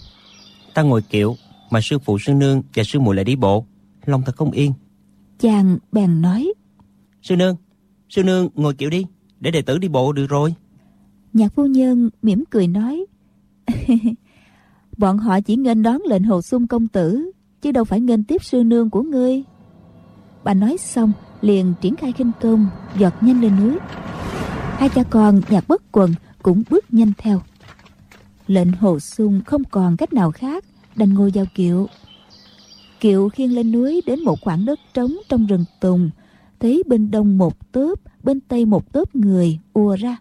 ta ngồi kiệu mà sư phụ sư nương và sư muội lại đi bộ lòng ta không yên. Chàng bèn nói sư nương sư nương ngồi kiệu đi để đệ tử đi bộ được rồi. Nhạc phu nhân mỉm cười nói <laughs> bọn họ chỉ nghênh đón lệnh hồ sung công tử, chứ đâu phải nghênh tiếp sư nương của ngươi. Bà nói xong, liền triển khai khinh công, giọt nhanh lên núi. Hai cha con nhạc bất quần cũng bước nhanh theo. Lệnh hồ sung không còn cách nào khác, đành ngồi vào kiệu. Kiệu khiêng lên núi đến một khoảng đất trống trong rừng tùng, thấy bên đông một tớp bên tây một tớp người ùa ra.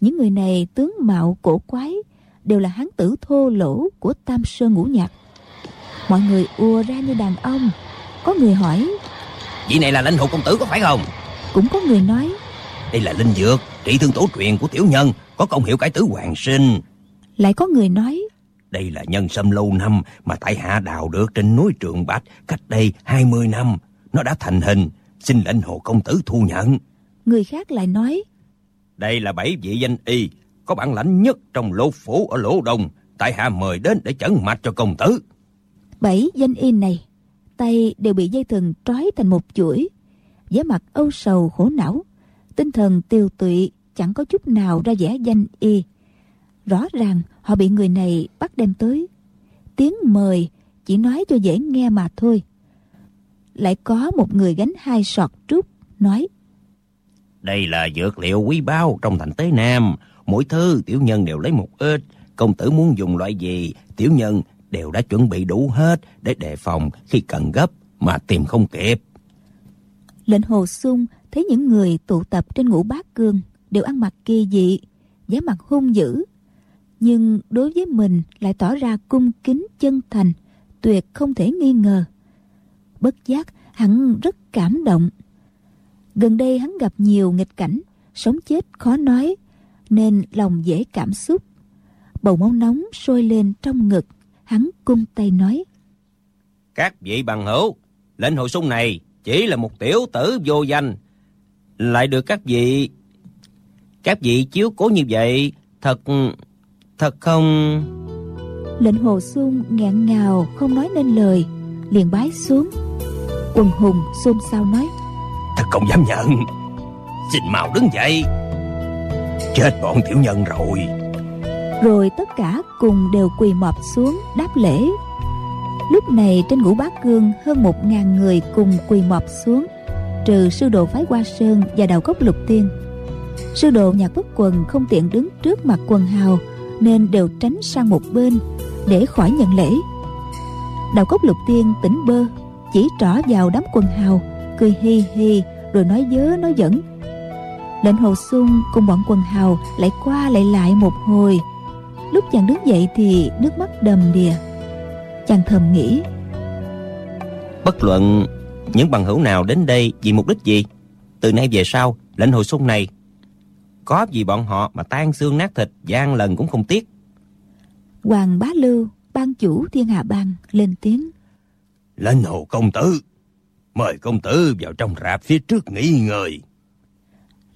Những người này tướng mạo cổ quái đều là hán tử thô lỗ của tam sơn ngũ nhạc mọi người ùa ra như đàn ông có người hỏi vị này là lãnh hồ công tử có phải không cũng có người nói đây là linh dược trị thương tổ truyền của tiểu nhân có công hiệu cải tử hoàng sinh lại có người nói đây là nhân sâm lâu năm mà tại hạ đào được trên núi Trường Bạch cách đây 20 năm. Nó đã thành hình, xin lệnh hồ công tử thu nhận. Người khác lại nói, đây là bảy vị danh y, có bản lãnh nhất trong lô phủ ở lỗ đông. Tại hạ mời đến để chẩn mạch cho công tử. Bảy danh y này, tay đều bị dây thừng trói thành một chuỗi, vẻ mặt âu sầu khổ não, tinh thần tiêu tụy, chẳng có chút nào ra vẻ danh y. Rõ ràng họ bị người này bắt đem tới. Tiếng mời chỉ nói cho dễ nghe mà thôi. Lại có một người gánh hai sọt trúc, nói Đây là dược liệu quý báu trong thành Tế Nam. Mỗi thứ tiểu nhân đều lấy một ít. Công tử muốn dùng loại gì, tiểu nhân đều đã chuẩn bị đủ hết để đề phòng khi cần gấp mà tìm không kịp. Lệnh Hồ Sung thấy những người tụ tập trên ngũ bát cương đều ăn mặc kỳ dị, vẻ mặt hung dữ, nhưng đối với mình lại tỏ ra cung kính chân thành tuyệt không thể nghi ngờ bất giác hắn rất cảm động gần đây hắn gặp nhiều nghịch cảnh sống chết khó nói nên lòng dễ cảm xúc. Bầu máu nóng sôi lên trong ngực hắn cung tay nói. Các vị bằng hữu lệnh hội sung này chỉ là một tiểu tử vô danh. Lại được các vị các vị chiếu cố như vậy thật Thật không... Lệnh hồ xuân ngẹn ngào không nói nên lời Liền bái xuống. Quần hùng xôn xao nói. Thật không dám nhận. Xin mau đứng dậy Chết bọn tiểu nhân rồi. Rồi tất cả cùng đều quỳ mọp xuống đáp lễ. Lúc này trên ngũ bát cương hơn một ngàn người cùng quỳ mọp xuống, Trừ sư đồ phái Hoa Sơn và đầu cốc lục tiên. Sư đồ nhạc bất quần không tiện đứng trước mặt quần hào, nên đều tránh sang một bên để khỏi nhận lễ. Đào cốc lục tiên tỉnh bơ, chỉ trỏ vào đám quần hào, cười hi hi rồi nói dớ, nói dẫn lệnh hồ sung cùng bọn quần hào lại qua lại lại một hồi. Lúc chàng đứng dậy thì nước mắt đầm đìa. Chàng thầm nghĩ bất luận những bằng hữu nào đến đây vì mục đích gì từ nay về sau lệnh hồ sung này có gì bọn họ mà tan xương nát thịt gian lần cũng không tiếc. Hoàng Bá Lưu ban chủ thiên hạ bang lên tiếng Lên hồ công tử Mời công tử vào trong rạp phía trước nghỉ ngơi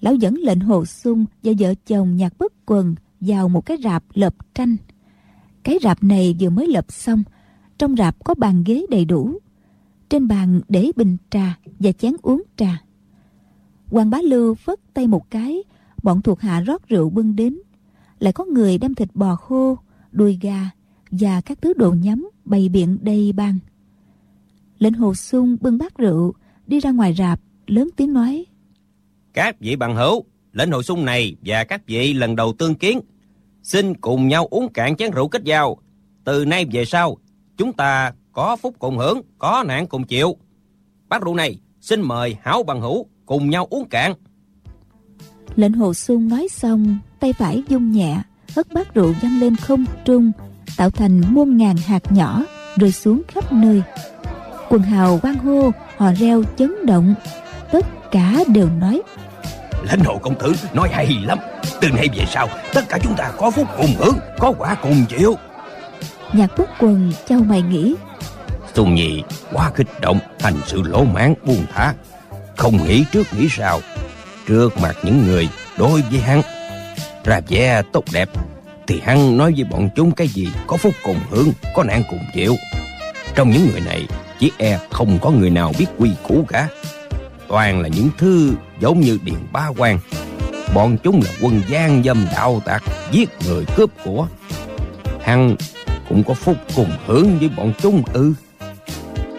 Lão dẫn lệnh hồ sung và vợ chồng nhạc bất quần vào một cái rạp lợp tranh Cái rạp này vừa mới lợp xong, Trong rạp có bàn ghế đầy đủ. Trên bàn để bình trà và chén uống trà. Hoàng Bá Lưu phất tay một cái, bọn thuộc hạ rót rượu bưng đến. Lại có người đem thịt bò khô, đùi gà và các thứ đồ nhắm bày biện đầy bàn. Lệnh hồ sung bưng bát rượu, đi ra ngoài rạp, lớn tiếng nói các vị bằng hữu lệnh hội sung này và các vị lần đầu tương kiến. Xin cùng nhau uống cạn chén rượu kết giao. Từ nay về sau, chúng ta có phúc cùng hưởng, có nạn cùng chịu. Bát rượu này, xin mời hảo bằng hữu cùng nhau uống cạn. Lệnh hồ sung nói xong, tay phải dung nhẹ, hất bát rượu văng lên không trung, tạo thành muôn ngàn hạt nhỏ, rơi xuống khắp nơi. Quần hào quan hô, hò reo chấn động, tất cả đều nói lãnh hồ công tử nói hay lắm. Từ nay về sau tất cả chúng ta có phúc cùng hưởng có quả cùng chịu. Nhạc quốc quần châu mày nghĩ Xuân Nhi quá kích động thành sự lỗ mãn buông thả. Không nghĩ trước nghĩ sau trước mặt những người đối với hắn ra vẻ tốt đẹp thì hắn nói với bọn chúng cái gì có phúc cùng hưởng có nạn cùng chịu. Trong những người này chỉ e không có người nào biết quy củ cả toàn là những thứ giống như điền ba quan bọn chúng là quân gian dâm đạo tặc giết người cướp của hắn cũng có phúc cùng hưởng với bọn chúng ư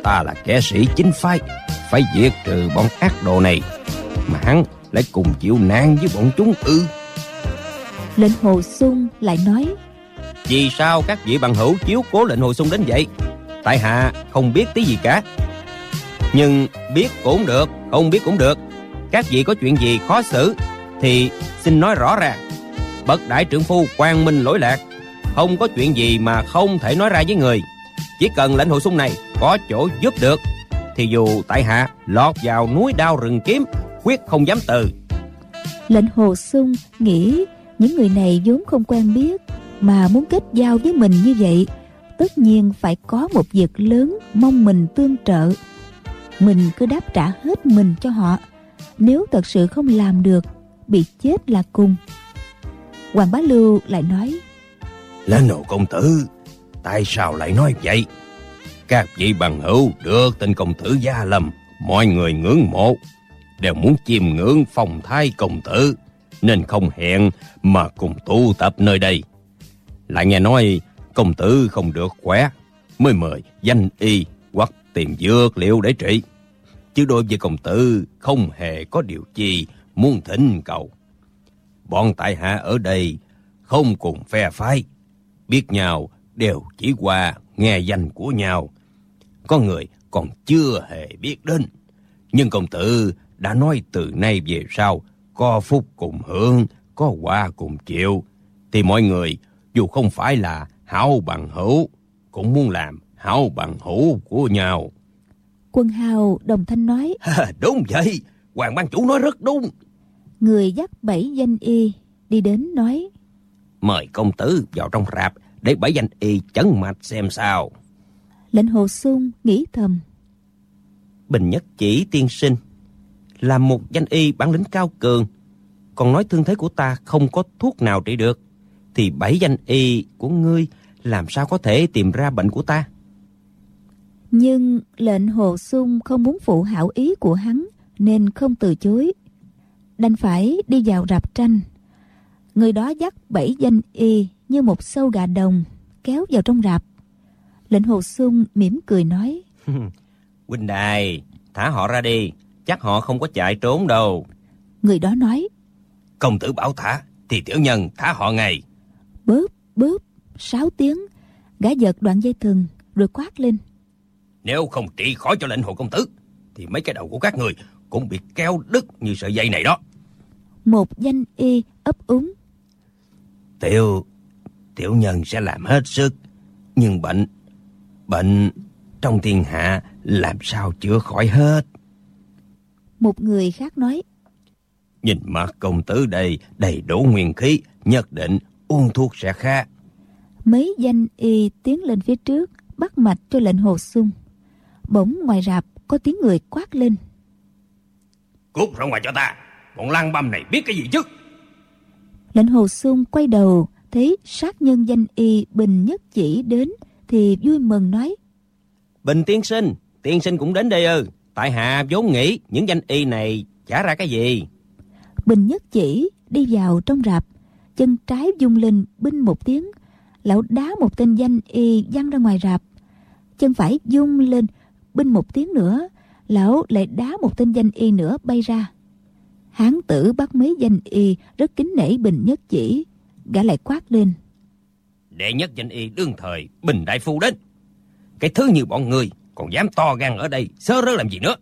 ta là kẻ sĩ chính phái, phải diệt trừ bọn ác đồ này. Mà hắn lại cùng chịu nạn với bọn chúng ư. Lệnh Hồ Sung lại nói Vì sao các vị bằng hữu chiếu cố lệnh Hồ Sung đến vậy? Tại hạ không biết tí gì cả. Nhưng biết cũng được, không biết cũng được. Các vị có chuyện gì khó xử thì xin nói rõ ràng. Bậc đại trưởng phu quang minh lỗi lạc, không có chuyện gì mà không thể nói ra với người. Chỉ cần lệnh Hồ Sung này có chỗ giúp được thì dù tại hạ lọt vào núi đao rừng kiếm quyết không dám từ lệnh hồ sung nghĩ những người này vốn không quen biết mà muốn kết giao với mình như vậy tất nhiên phải có một việc lớn mong mình tương trợ mình cứ đáp trả hết mình cho họ. Nếu thật sự không làm được, bị chết là cùng. Hoàng bá lưu lại nói, lên hồ công tử, tại sao lại nói vậy? Các vị bằng hữu được tên công tử gia lâm, mọi người ngưỡng mộ, đều muốn chiêm ngưỡng phong thái công tử, nên không hẹn mà cùng tụ tập nơi đây. Lại nghe nói công tử không được khỏe, mới mời danh y hoặc tìm dược liệu để trị. Chứ đối với công tử không hề có điều gì muốn thỉnh cầu. Bọn tại hạ ở đây không cùng phe phái biết nhau đều chỉ qua nghe danh của nhau. Có người còn chưa hề biết đến. Nhưng công tử đã nói từ nay về sau, có phúc cùng hưởng, có quả cùng chịu, thì mọi người dù không phải là hảo bằng hữu, cũng muốn làm hảo bằng hữu của nhau. Quân hào đồng thanh nói. đúng vậy, Hoàng ban chủ nói rất đúng. Người dắt bảy danh y đi đến nói. Mời công tử vào trong rạp để bảy danh y chấn mạch xem sao lệnh hồ sung nghĩ thầm bình nhất chỉ tiên sinh là một danh y bản lĩnh cao cường còn nói thương thế của ta không có thuốc nào trị được thì bảy danh y của ngươi làm sao có thể tìm ra bệnh của ta nhưng lệnh hồ sung không muốn phụ hảo ý của hắn nên không từ chối đành phải đi vào rạp tranh người đó dắt bảy danh y như một sâu gà đồng kéo vào trong rạp Lệnh Hồ Xuân mỉm cười nói. <laughs> Huynh đài, thả họ ra đi, chắc họ không có chạy trốn đâu. Người đó nói. Công tử bảo thả, thì tiểu nhân thả họ ngay. Bớp, bớp, sáu tiếng, gã giật đoạn dây thừng, rồi quát lên. Nếu không trị khỏi cho lệnh hồ công tử, thì mấy cái đầu của các người cũng bị kéo đứt như sợi dây này đó. Một danh y ấp úng. Tiểu, tiểu nhân sẽ làm hết sức, nhưng bệnh Bệnh trong thiên hạ làm sao chữa khỏi hết. Một người khác nói. Nhìn mặt công tử đây đầy đủ nguyên khí, nhất định uống thuốc sẽ khác. Mấy danh y tiến lên phía trước, bắt mạch cho lệnh hồ sung. Bỗng ngoài rạp có tiếng người quát lên. Cút ra ngoài cho ta, bọn lăng băm này biết cái gì chứ? Lệnh hồ sung quay đầu, thấy sát nhân danh y bình nhất chỉ đến thì vui mừng nói Bình tiên sinh, tiên sinh cũng đến đây ư. Tại hạ vốn nghĩ những danh y này trả ra cái gì. Bình nhất chỉ đi vào trong rạp, chân trái dung lên binh một tiếng. Lão đá một tên danh y văng ra ngoài rạp. Chân phải dung lên binh một tiếng nữa. Lão lại đá một tên danh y nữa bay ra. Hán tử bắt mấy danh y rất kính nể Bình nhất chỉ. Gã lại quát lên đệ nhất danh y đương thời bình đại phu đến cái thứ như bọn người còn dám to gan ở đây sơ rớ làm gì nữa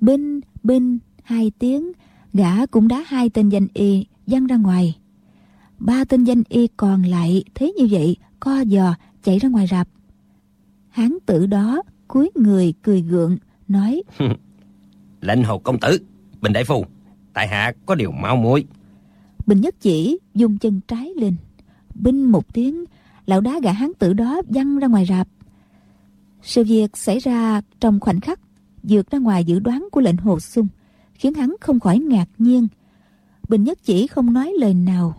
binh binh hai tiếng gã cũng đá hai tên danh y văng ra ngoài ba tên danh y còn lại thấy như vậy co giò chạy ra ngoài rạp hán tử đó cúi người cười gượng nói <laughs> lệnh hầu công tử bình đại phu tại hạ có điều mau muội. Bình nhất chỉ dùng chân trái lên binh một tiếng lão đá gã hán tử đó văng ra ngoài rạp. Sự việc xảy ra trong khoảnh khắc vượt ra ngoài dự đoán của lệnh hồ sung khiến hắn không khỏi ngạc nhiên. Bình nhất chỉ không nói lời nào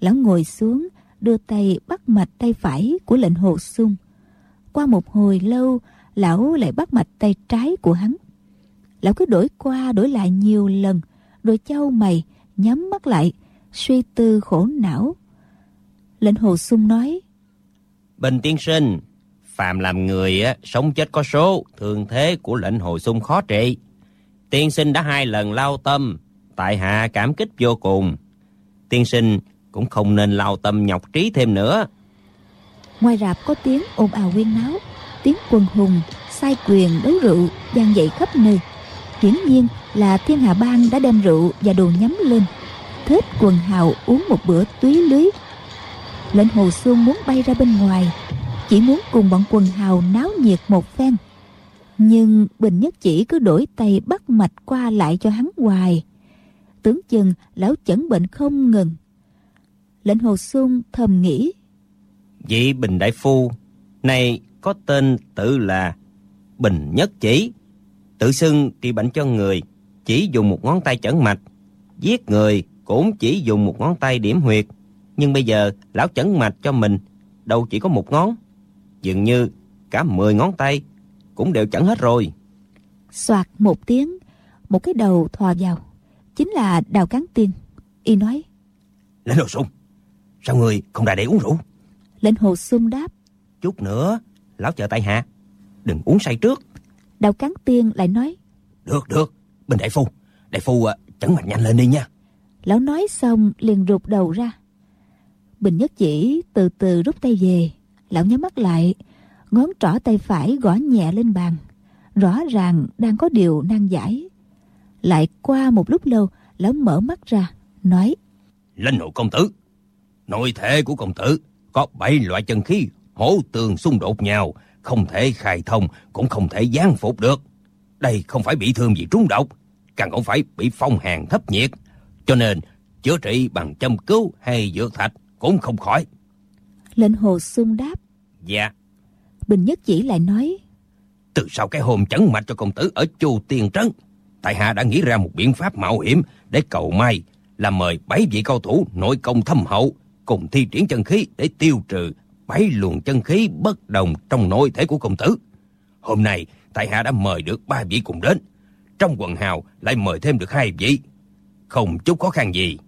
lão ngồi xuống đưa tay bắt mạch tay phải của lệnh hồ sung. Qua một hồi lâu lão lại bắt mạch tay trái của hắn lão cứ đổi qua đổi lại nhiều lần rồi châu mày nhắm mắt lại suy tư khổ não lệnh hồ sung nói Bình tiên sinh, phàm làm người á, sống chết có số, thường thế của lệnh hồi xung khó trị. Tiên sinh đã hai lần lao tâm, tại hạ cảm kích vô cùng. Tiên sinh cũng không nên lao tâm nhọc trí thêm nữa. Ngoài rạp có tiếng ồn ào huyên náo, tiếng quần hùng, sai quyền đấu rượu vang dậy khắp nơi. Hiển nhiên là thiên hạ bang đã đem rượu và đồ nhắm lên. Thết quần hào uống một bữa túy lưới. Lệnh hồ xuân muốn bay ra bên ngoài, chỉ muốn cùng bọn quần hào náo nhiệt một phen. Nhưng Bình Nhất chỉ cứ đổi tay bắt mạch qua lại cho hắn hoài. Tướng chừng lão chẩn bệnh không ngừng. Lệnh hồ xuân thầm nghĩ. Vị Bình Đại Phu này có tên tự là Bình Nhất Chỉ. Tự xưng trị bệnh cho người, chỉ dùng một ngón tay chẩn mạch. Giết người cũng chỉ dùng một ngón tay điểm huyệt. Nhưng bây giờ lão chẩn mạch cho mình đâu chỉ có một ngón. Dường như cả 10 ngón tay cũng đều chẩn hết rồi. Soạt một tiếng, một cái đầu thò vào. Chính là đào cán tiên. Y nói. Lệnh hồ sung, sao người không ra để uống rượu? Lệnh hồ sung đáp. Chút nữa, lão chờ tại hạ. Đừng uống say trước. Đào cán tiên lại nói. Được, được. Bình đại phu, đại phu à, chẩn mạch nhanh lên đi nha. Lão nói xong liền rụt đầu ra. Bình nhất chỉ từ từ rút tay về. Lão nhắm mắt lại, ngón trỏ tay phải gõ nhẹ lên bàn. Rõ ràng đang có điều nan giải. Lại qua một lúc lâu, lão mở mắt ra, nói. Linh hộ công tử, nội thể của công tử có bảy loại chân khí hỗ tường xung đột nhau, không thể khai thông, cũng không thể gián phục được. Đây không phải bị thương gì trúng độc, càng không phải bị phong hàn thấp nhiệt, cho nên chữa trị bằng châm cứu hay dược thạch cũng không khỏi. Lệnh hồ sung đáp. Dạ. Bình nhất chỉ lại nói. Từ sau cái hôm chấn mạch cho công tử ở Chu Tiên Trấn, tại hạ đã nghĩ ra một biện pháp mạo hiểm để cầu may là mời bảy vị cao thủ nội công thâm hậu cùng thi triển chân khí để tiêu trừ bảy luồng chân khí bất đồng trong nội thể của công tử. Hôm nay, tại hạ đã mời được ba vị cùng đến. Trong quần hào lại mời thêm được hai vị. Không chút khó khăn gì.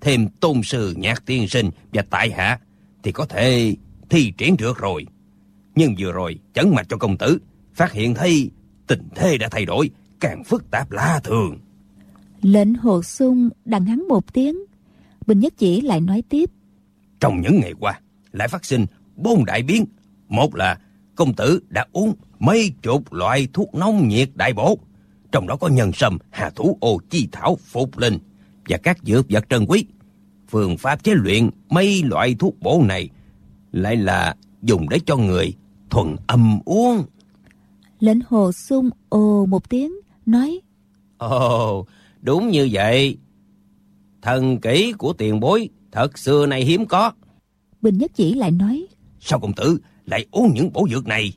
Thêm tôn sư nhạc tiên sinh và tại hạ thì có thể thi triển được rồi. Nhưng vừa rồi chấn mạch cho công tử, phát hiện thấy tình thế đã thay đổi, càng phức tạp lạ thường. Lệnh hồ sung đằng hắn một tiếng, Bình Nhất Chỉ lại nói tiếp. Trong những ngày qua, lại phát sinh bốn đại biến. Một là công tử đã uống mấy chục loại thuốc nóng nhiệt đại bổ. Trong đó có nhân sâm, hà thủ ô chi thảo, phục linh và các dược vật trân quý. Phương pháp chế luyện mấy loại thuốc bổ này lại là dùng để cho người thuần âm uống. Lệnh hồ sung ồ một tiếng, nói Ồ, đúng như vậy. Thần kỹ của tiền bối thật xưa này hiếm có. Bình Nhất Chỉ lại nói Sao công tử lại uống những bổ dược này?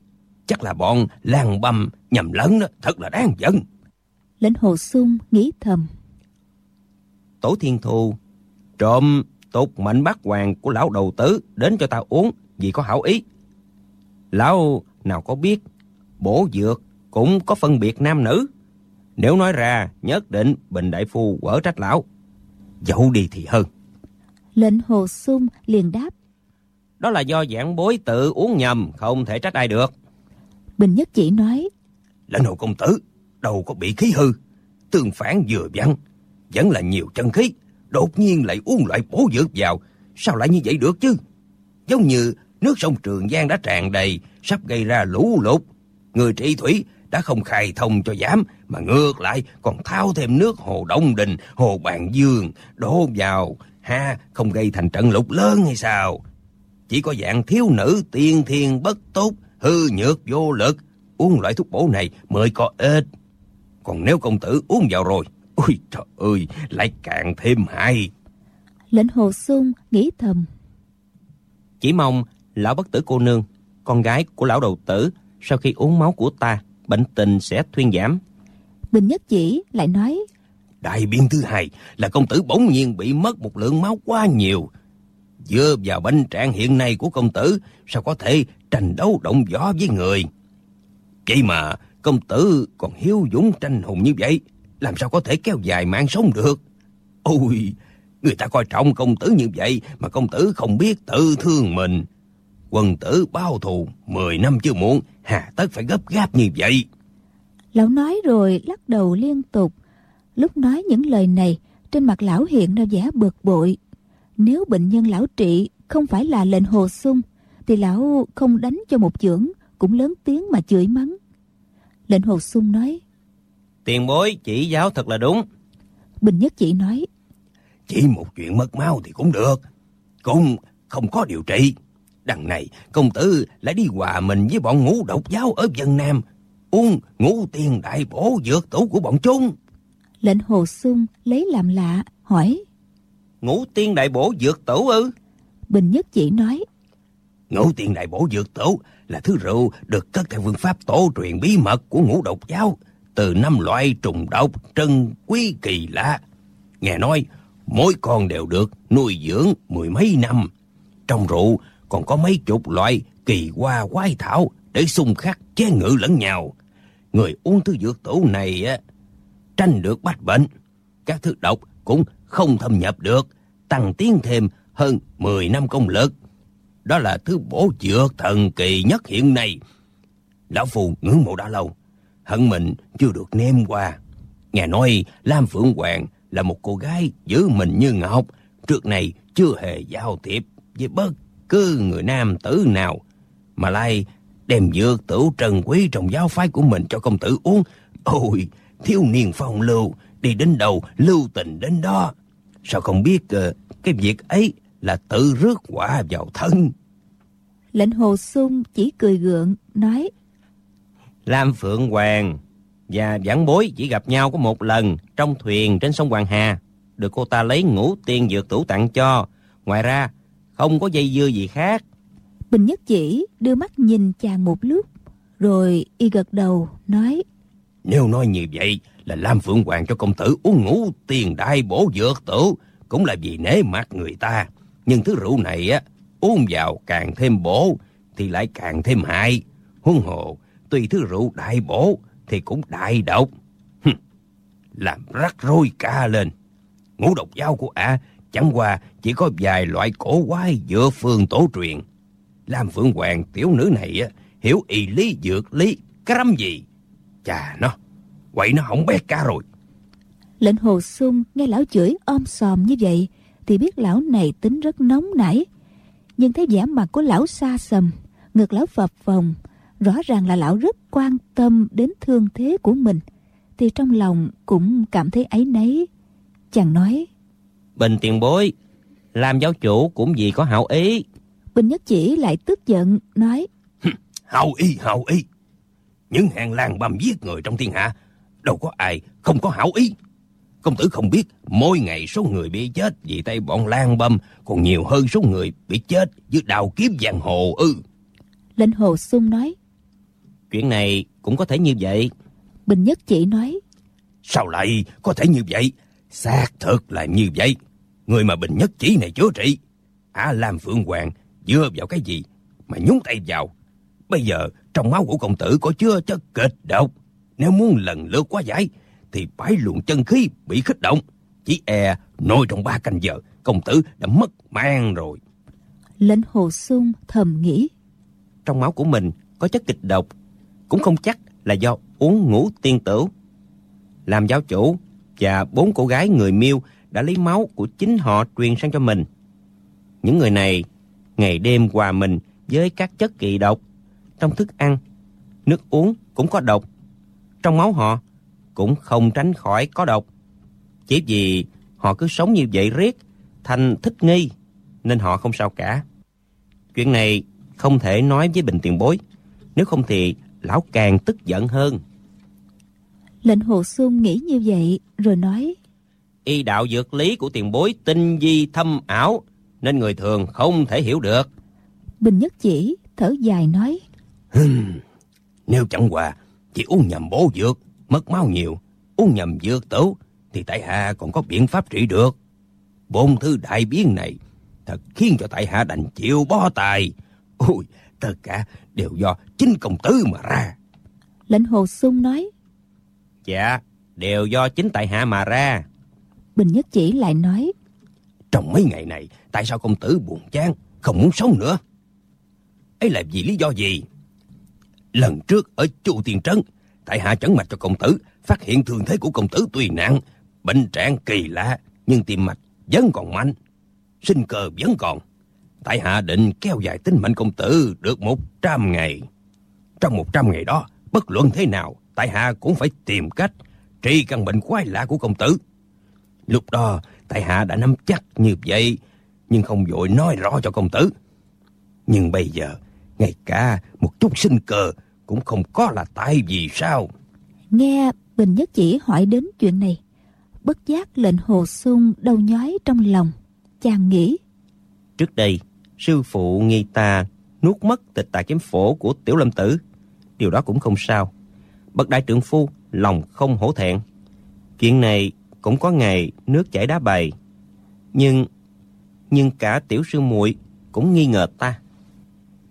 Chắc là bọn làng băm nhầm lẫn đó, thật là đáng giận. Lệnh hồ sung nghĩ thầm. Tổ thiên thu trộm tục mệnh bát hoàng của lão đầu tứ đến cho ta uống vì có hảo ý. Lão nào có biết bổ dược cũng có phân biệt nam nữ. Nếu nói ra nhất định Bình Đại Phu quở trách lão. Dẫu đi thì hơn. Lệnh hồ sung liền đáp. Đó là do dạng bối tự uống nhầm, không thể trách ai được. Bình Nhất Chỉ nói. Lệnh hồ công tử, đâu có bị khí hư. Tương phản vừa vặn, vẫn là nhiều chân khí. Đột nhiên lại uống loại bổ dược vào, sao lại như vậy được chứ? Giống như nước sông Trường Giang đã tràn đầy, sắp gây ra lũ lụt. Người trị thủy đã không khai thông cho giảm, mà ngược lại còn thao thêm nước hồ Đông Đình, hồ Bàn Dương, đổ vào, ha, không gây thành trận lụt lớn hay sao? Chỉ có dạng thiếu nữ tiên thiên bất tốt, hư nhược vô lực, uống loại thuốc bổ này mới có ích. Còn nếu công tử uống vào rồi, ôi trời ơi, lại càng thêm hại. Lệnh hồ sung nghĩ thầm. Chỉ mong lão bất tử cô nương, con gái của lão đầu tử, sau khi uống máu của ta, bệnh tình sẽ thuyên giảm. Bình Nhất Chỉ lại nói. Đại biên thứ hai là công tử bỗng nhiên bị mất một lượng máu quá nhiều. Dựa vào bệnh trạng hiện nay của công tử, sao có thể tranh đấu động võ với người? Vậy mà công tử còn hiếu dũng tranh hùng như vậy, làm sao có thể kéo dài mạng sống được? Ôi, người ta coi trọng công tử như vậy mà công tử không biết tự thương mình. Quân tử bao thù 10 năm chưa muộn, hà tất phải gấp gáp như vậy. Lão nói rồi lắc đầu liên tục. Lúc nói những lời này, trên mặt lão hiện ra vẻ bực bội. Nếu bệnh nhân lão trị không phải là lệnh hồ sung, thì lão không đánh cho một chưởng, cũng lớn tiếng mà chửi mắng. Lệnh hồ sung nói, Tiền bối chỉ giáo thật là đúng. Bình Nhất Chỉ nói, Chỉ một chuyện mất máu thì cũng được, cũng không có điều trị. Đằng này, công tử lại đi hòa mình với bọn ngũ độc giáo ở Vân Nam, uống ngũ tiền đại bổ dược tủ của bọn chúng. Lệnh hồ sung lấy làm lạ, hỏi, Ngũ tiên đại bổ dược tủ ư? Bình Nhất Chỉ nói, Ngũ tiên đại bổ dược tủ là thứ rượu được cất theo phương pháp tổ truyền bí mật của ngũ độc giáo, từ năm loại trùng độc trân quý kỳ lạ. Nghe nói, mỗi con đều được nuôi dưỡng mười mấy năm. Trong rượu còn có mấy chục loại kỳ hoa quái thảo để xung khắc chế ngự lẫn nhau. Người uống thứ dược tủ này á, tranh được bách bệnh. Các thứ độc cũng không thâm nhập được, tăng tiến thêm hơn 10 năm công lực. Đó là thứ bổ dược thần kỳ nhất hiện nay. Lão Phù ngưỡng mộ đã lâu, hận mình chưa được nêm qua. Nghe nói Lam Phượng Hoàng là một cô gái giữ mình như ngọc, trước này chưa hề giao thiệp với bất cứ người nam tử nào, mà lại đem dược tử trần quý trong giáo phái của mình cho công tử uống. Ôi, thiếu niên phong lưu, đi đến đâu lưu tình đến đó. Sao không biết uh, cái việc ấy là tự rước quả vào thân. Lệnh hồ sung chỉ cười gượng, nói, Lam Phượng Hoàng và Vãn Bối chỉ gặp nhau có một lần trong thuyền trên sông Hoàng Hà, được cô ta lấy ngũ tiên dược tủ tặng cho. Ngoài ra, không có dây dưa gì khác. Bình Nhất Chỉ đưa mắt nhìn chàng một lúc, rồi y gật đầu, nói, Nếu nói như vậy là Lam Phượng Hoàng cho công tử uống ngủ tiền đại bổ dược tử cũng là vì nể mặt người ta. Nhưng thứ rượu này á, uống vào càng thêm bổ, thì lại càng thêm hại. Huân hồ, tuy thứ rượu đại bổ, thì cũng đại độc. Hừm, làm rắc rối ca lên. Ngũ độc giáo của ả chẳng qua chỉ có vài loại cổ quái dựa phương tổ truyền. Lam Phượng Hoàng tiểu nữ này á, hiểu y lý dược lý cái rắm gì. Chà nó, quậy nó hỏng bét cả rồi. Lệnh hồ sung nghe lão chửi om sòm như vậy, thì biết lão này tính rất nóng nảy. Nhưng thấy vẻ mặt của lão xa sầm, ngực lão phập phồng, rõ ràng là lão rất quan tâm đến thương thế của mình, thì trong lòng cũng cảm thấy áy náy. Chàng nói, Bình tiền bối, làm giáo chủ cũng vì có hảo ý. Bình Nhất Chỉ lại tức giận, nói, Hảo ý, hảo ý. Những hàng lang băm giết người trong thiên hạ, đâu có ai không có hảo ý. Công tử không biết, mỗi ngày số người bị chết vì tay bọn lang băm còn nhiều hơn số người bị chết dưới đào kiếm giang hồ ư. lệnh hồ sung nói, Chuyện này cũng có thể như vậy. Bình Nhất Chỉ nói, Sao lại có thể như vậy? Xác thực là như vậy. Người mà Bình Nhất Chỉ này chữa trị. Á Lam Phượng Hoàng dựa vào cái gì mà nhúng tay vào. Bây giờ trong máu của công tử có chứa chất kịch độc. Nếu muốn lần lượt quá giải thì phải luồng chân khí bị kích động. Chỉ e nôi trong ba canh giờ công tử đã mất mang rồi. lệnh hồ sung thầm nghĩ, Trong máu của mình có chất kịch độc cũng không chắc là do uống ngũ tiên tử. Làm giáo chủ và bốn cô gái người miêu đã lấy máu của chính họ truyền sang cho mình. Những người này ngày đêm hòa mình với các chất kỳ độc. Trong thức ăn, nước uống cũng có độc. Trong máu họ cũng không tránh khỏi có độc. Chỉ vì họ cứ sống như vậy riết, thành thích nghi, nên họ không sao cả. Chuyện này không thể nói với bình tiền bối, nếu không thì lão càng tức giận hơn. lệnh hồ sung nghĩ như vậy, rồi nói, Y đạo dược lý của tiền bối tinh vi thâm ảo, nên người thường không thể hiểu được. Bình Nhất Chỉ thở dài nói, Nếu chẳng qua chỉ uống nhầm bổ dược, mất máu nhiều, uống nhầm dược tử, thì tại hạ còn có biện pháp trị được. Bốn thứ đại biến này thật khiến cho tại hạ đành chịu bó tài. Ôi, tất cả đều do chính công tử mà ra. lệnh hồ sung nói, Dạ, đều do chính tại hạ mà ra. Bình Nhất Chỉ lại nói, Trong mấy ngày này, tại sao công tử buồn chán, không muốn sống nữa? ấy là vì lý do gì? Lần trước ở Chu Tiên Trấn, tại hạ chẩn mạch cho công tử, phát hiện thương thế của công tử tuy nặng, bệnh trạng kỳ lạ, nhưng tim mạch vẫn còn mạnh, sinh cơ vẫn còn. Tại hạ định kéo dài tính mệnh công tử được 100 ngày. Trong 100 ngày đó, bất luận thế nào, tại hạ cũng phải tìm cách trị căn bệnh quái lạ của công tử. Lúc đó, tại hạ đã nắm chắc như vậy, nhưng không vội nói rõ cho công tử. Nhưng bây giờ, ngay cả một chút sinh cơ cũng không có là tại vì sao? Nghe Bình Nhất Chỉ hỏi đến chuyện này, bất giác lệnh hồ sung đau nhói trong lòng. Chàng nghĩ. Trước đây, sư phụ nghi ta nuốt mất tịch tài kiếm phổ của tiểu lâm tử. Điều đó cũng không sao. Bậc đại trượng phu, lòng không hổ thẹn. Chuyện này cũng có ngày nước chảy đá bày. Nhưng, nhưng cả tiểu sư muội cũng nghi ngờ ta.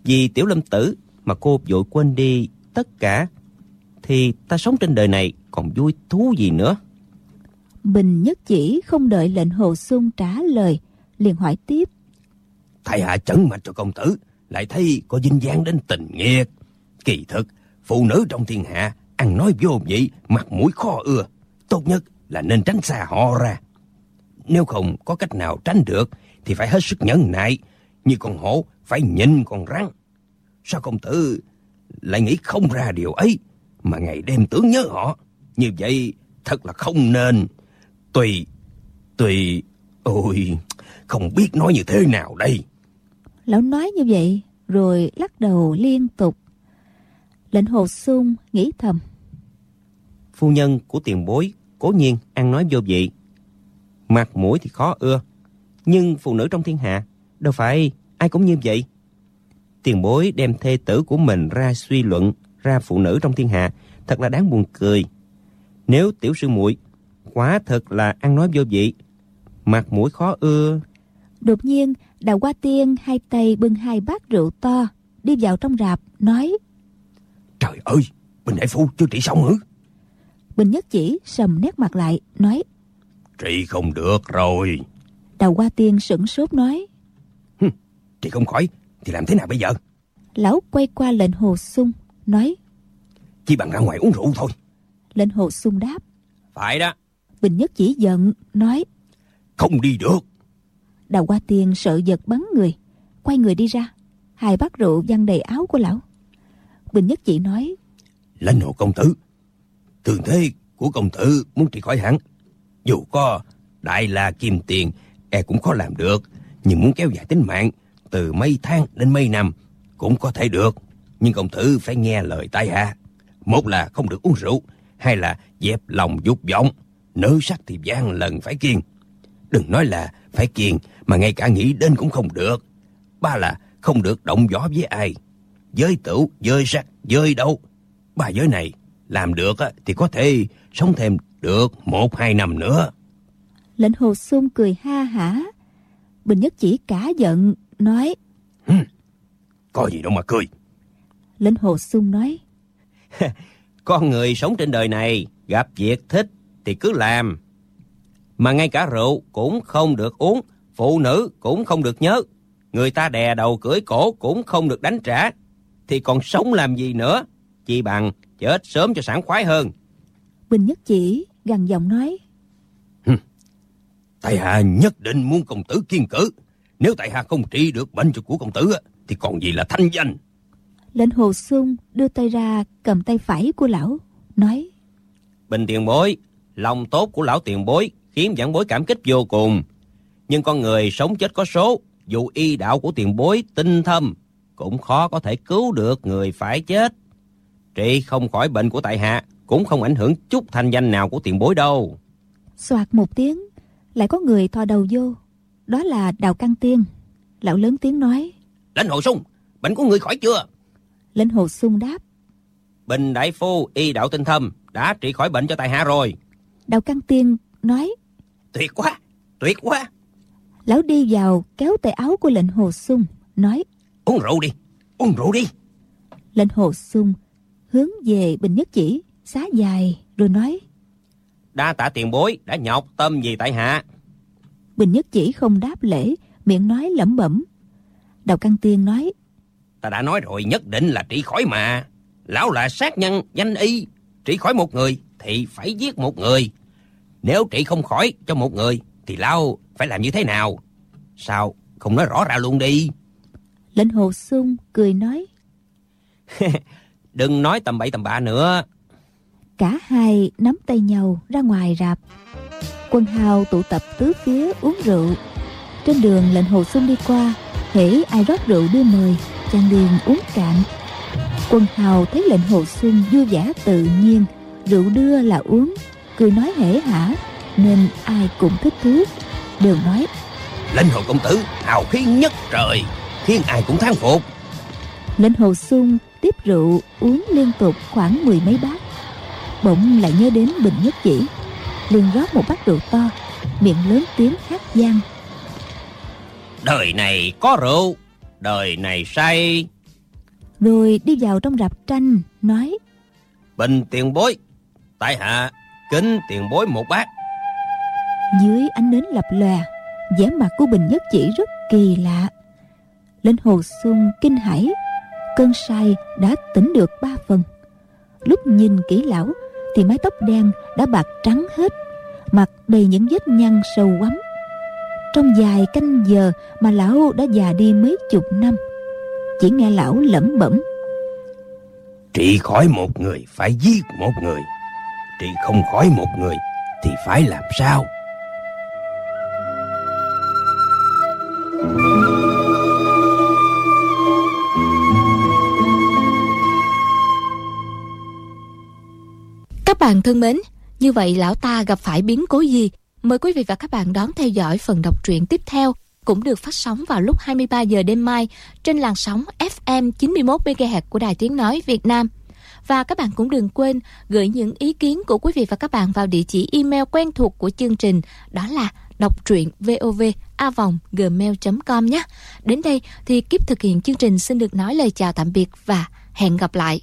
Vì tiểu lâm tử mà cô vội quên đi tất cả, thì ta sống trên đời này còn vui thú gì nữa. Bình nhất chỉ không đợi lệnh hồ sung trả lời, liền hỏi tiếp. Thầy hạ chấn mạch cho công tử, lại thấy có dinh dáng đến tình nghiệt. Kỳ thực, phụ nữ trong thiên hạ, ăn nói vô vị, mặt mũi khó ưa. Tốt nhất là nên tránh xa họ ra. Nếu không có cách nào tránh được, thì phải hết sức nhẫn nại. Như con hổ, phải nhìn con rắn. Sao công tử lại nghĩ không ra điều ấy, mà ngày đêm tưởng nhớ họ? Như vậy thật là không nên. Tùy, tùy, ôi, không biết nói như thế nào đây. Lão nói như vậy, rồi lắc đầu liên tục. Lệnh hồ sung nghĩ thầm. Phu nhân của tiền bối, cố nhiên ăn nói vô vị. Mặt mũi thì khó ưa, nhưng phụ nữ trong thiên hạ, đâu phải ai cũng như vậy. Tiền bối đem thê tử của mình ra suy luận ra phụ nữ trong thiên hạ, thật là đáng buồn cười. Nếu tiểu sư muội quá thật là ăn nói vô vị, mặt mũi khó ưa. Đột nhiên, Đào Hoa Tiên hai tay bưng hai bát rượu to, đi vào trong rạp, nói Trời ơi, Bình Đại Phu chưa trị xong hử? Bình Nhất Chỉ sầm nét mặt lại, nói Trị không được rồi. Đào Hoa Tiên sửng sốt nói trị không khỏi, thì làm thế nào bây giờ? Lão quay qua lệnh hồ sung, nói Chỉ bằng ra ngoài uống rượu thôi. Lệnh hồ sung đáp Phải đó. Bình Nhất Chỉ giận, nói Không đi được. Đào Hoa Tiên sợ giật bắn người, quay người đi ra. Hai bát rượu văng đầy áo của lão. Bình Nhất Chỉ nói Lãnh hộ công tử. Thường thế của công tử muốn trị khỏi hẳn. Dù có đại la kim tiền, e cũng khó làm được. Nhưng muốn kéo dài tính mạng, từ mấy tháng đến mấy năm, cũng có thể được. Nhưng công tử phải nghe lời tai hạ. Một là không được uống rượu, hai là dẹp lòng dục vọng. Nữ sắc thì gian lần phải kiên. Đừng nói là phải kiên, mà ngay cả nghĩ đến cũng không được. Ba là không được động võ với ai. Giới tửu, giới sắc, giới đâu. Ba giới này làm được thì có thể sống thêm được một hai năm nữa. Lệnh hồ sung cười ha hả. Bình Nhất Chỉ cả giận, nói Có gì đâu mà cười. Lệnh hồ sung nói <laughs> Con người sống trên đời này, gặp việc thích thì cứ làm. Mà ngay cả rượu cũng không được uống, phụ nữ cũng không được nhớ. Người ta đè đầu cưỡi cổ cũng không được đánh trả. Thì còn sống làm gì nữa? Chỉ bằng chết sớm cho sảng khoái hơn. Bình Nhất Chỉ gằn giọng nói Tại hạ nhất định muốn công tử kiên cử. Nếu tại hạ không trị được bệnh cho của công tử thì còn gì là thanh danh. Lệnh hồ sung đưa tay ra cầm tay phải của lão Nói Bình tiền bối, lòng tốt của lão tiền bối khiến giảng bối cảm kích vô cùng. Nhưng con người sống chết có số, dù y đạo của tiền bối tinh thâm, cũng khó có thể cứu được người phải chết. Trị không khỏi bệnh của tại hạ, cũng không ảnh hưởng chút thanh danh nào của tiền bối đâu. Soạt một tiếng Lại có người thò đầu vô Đó là Đào Căng Tiên Lão lớn tiếng nói Lãnh hồ sung, bệnh của người khỏi chưa? Lệnh hồ sung đáp Bình đại phu y đạo tinh thâm đã trị khỏi bệnh cho tại hạ rồi. Đào Căng Tiên nói Tuyệt quá, tuyệt quá. Lão đi vào kéo tay áo của lệnh hồ sung Nói Uống rượu đi, uống rượu đi. Lệnh hồ sung Hướng về Bình Nhất Chỉ Xá dài rồi nói Đa tạ tiền bối đã nhọc tâm vì tại hạ. Bình Nhất Chỉ không đáp lễ Miệng nói lẩm bẩm Đào Căng Tiên nói Ta đã nói rồi nhất định là trị khỏi mà. Lão là sát nhân danh y. Trị khỏi một người thì phải giết một người. Nếu trị không khỏi cho một người thì Lão phải làm như thế nào? Sao không nói rõ ra luôn đi? Lệnh hồ sung cười nói. <laughs> Đừng nói tầm bậy tầm bạ nữa. Cả hai nắm tay nhau ra ngoài rạp. Quân hào tụ tập tứ phía uống rượu. Trên đường lệnh hồ sung đi qua, hễ ai rót rượu đưa mời, chàng liền uống cạn. Quân hào thấy lệnh hồ sung vui vẻ tự nhiên, rượu đưa là uống, cười nói hễ hả, nên ai cũng thích thú, đều nói Lệnh hồ công tử hào khí nhất trời, khiến ai cũng thán phục. Lệnh hồ sung tiếp rượu uống liên tục khoảng mười mấy bát bỗng lại nhớ đến bình nhất chỉ liền rót một bát rượu to miệng lớn tiếng hát gian Đời này có rượu, đời này say. rồi đi vào trong rạp tranh nói. Bình tiền bối, tại hạ kính tiền bối một bát. dưới ánh nến lập lòe vẻ mặt của bình nhất chỉ rất kỳ lạ. Lên hồ xuân kinh hãi cơn say đã tỉnh được ba phần. Lúc nhìn kỹ lão thì mái tóc đen đã bạc trắng hết mặt đầy những vết nhăn sâu quắm trong vài canh giờ mà lão đã già đi mấy chục năm chỉ nghe lão lẩm bẩm Trị khỏi một người phải giết một người. Trị không khỏi một người thì phải làm sao? Các bạn thân mến, như vậy lão ta gặp phải biến cố gì? Mời quý vị và các bạn đón theo dõi phần đọc truyện tiếp theo, cũng được phát sóng vào lúc 23 giờ đêm mai trên làn sóng FM 91 MHz của Đài Tiếng nói Việt Nam. Và các bạn cũng đừng quên gửi những ý kiến của quý vị và các bạn vào địa chỉ email quen thuộc của chương trình, đó là đọc truyện vov.gmail.com nhé. Đến đây thì kiếp thực hiện chương trình xin được nói lời chào tạm biệt và hẹn gặp lại.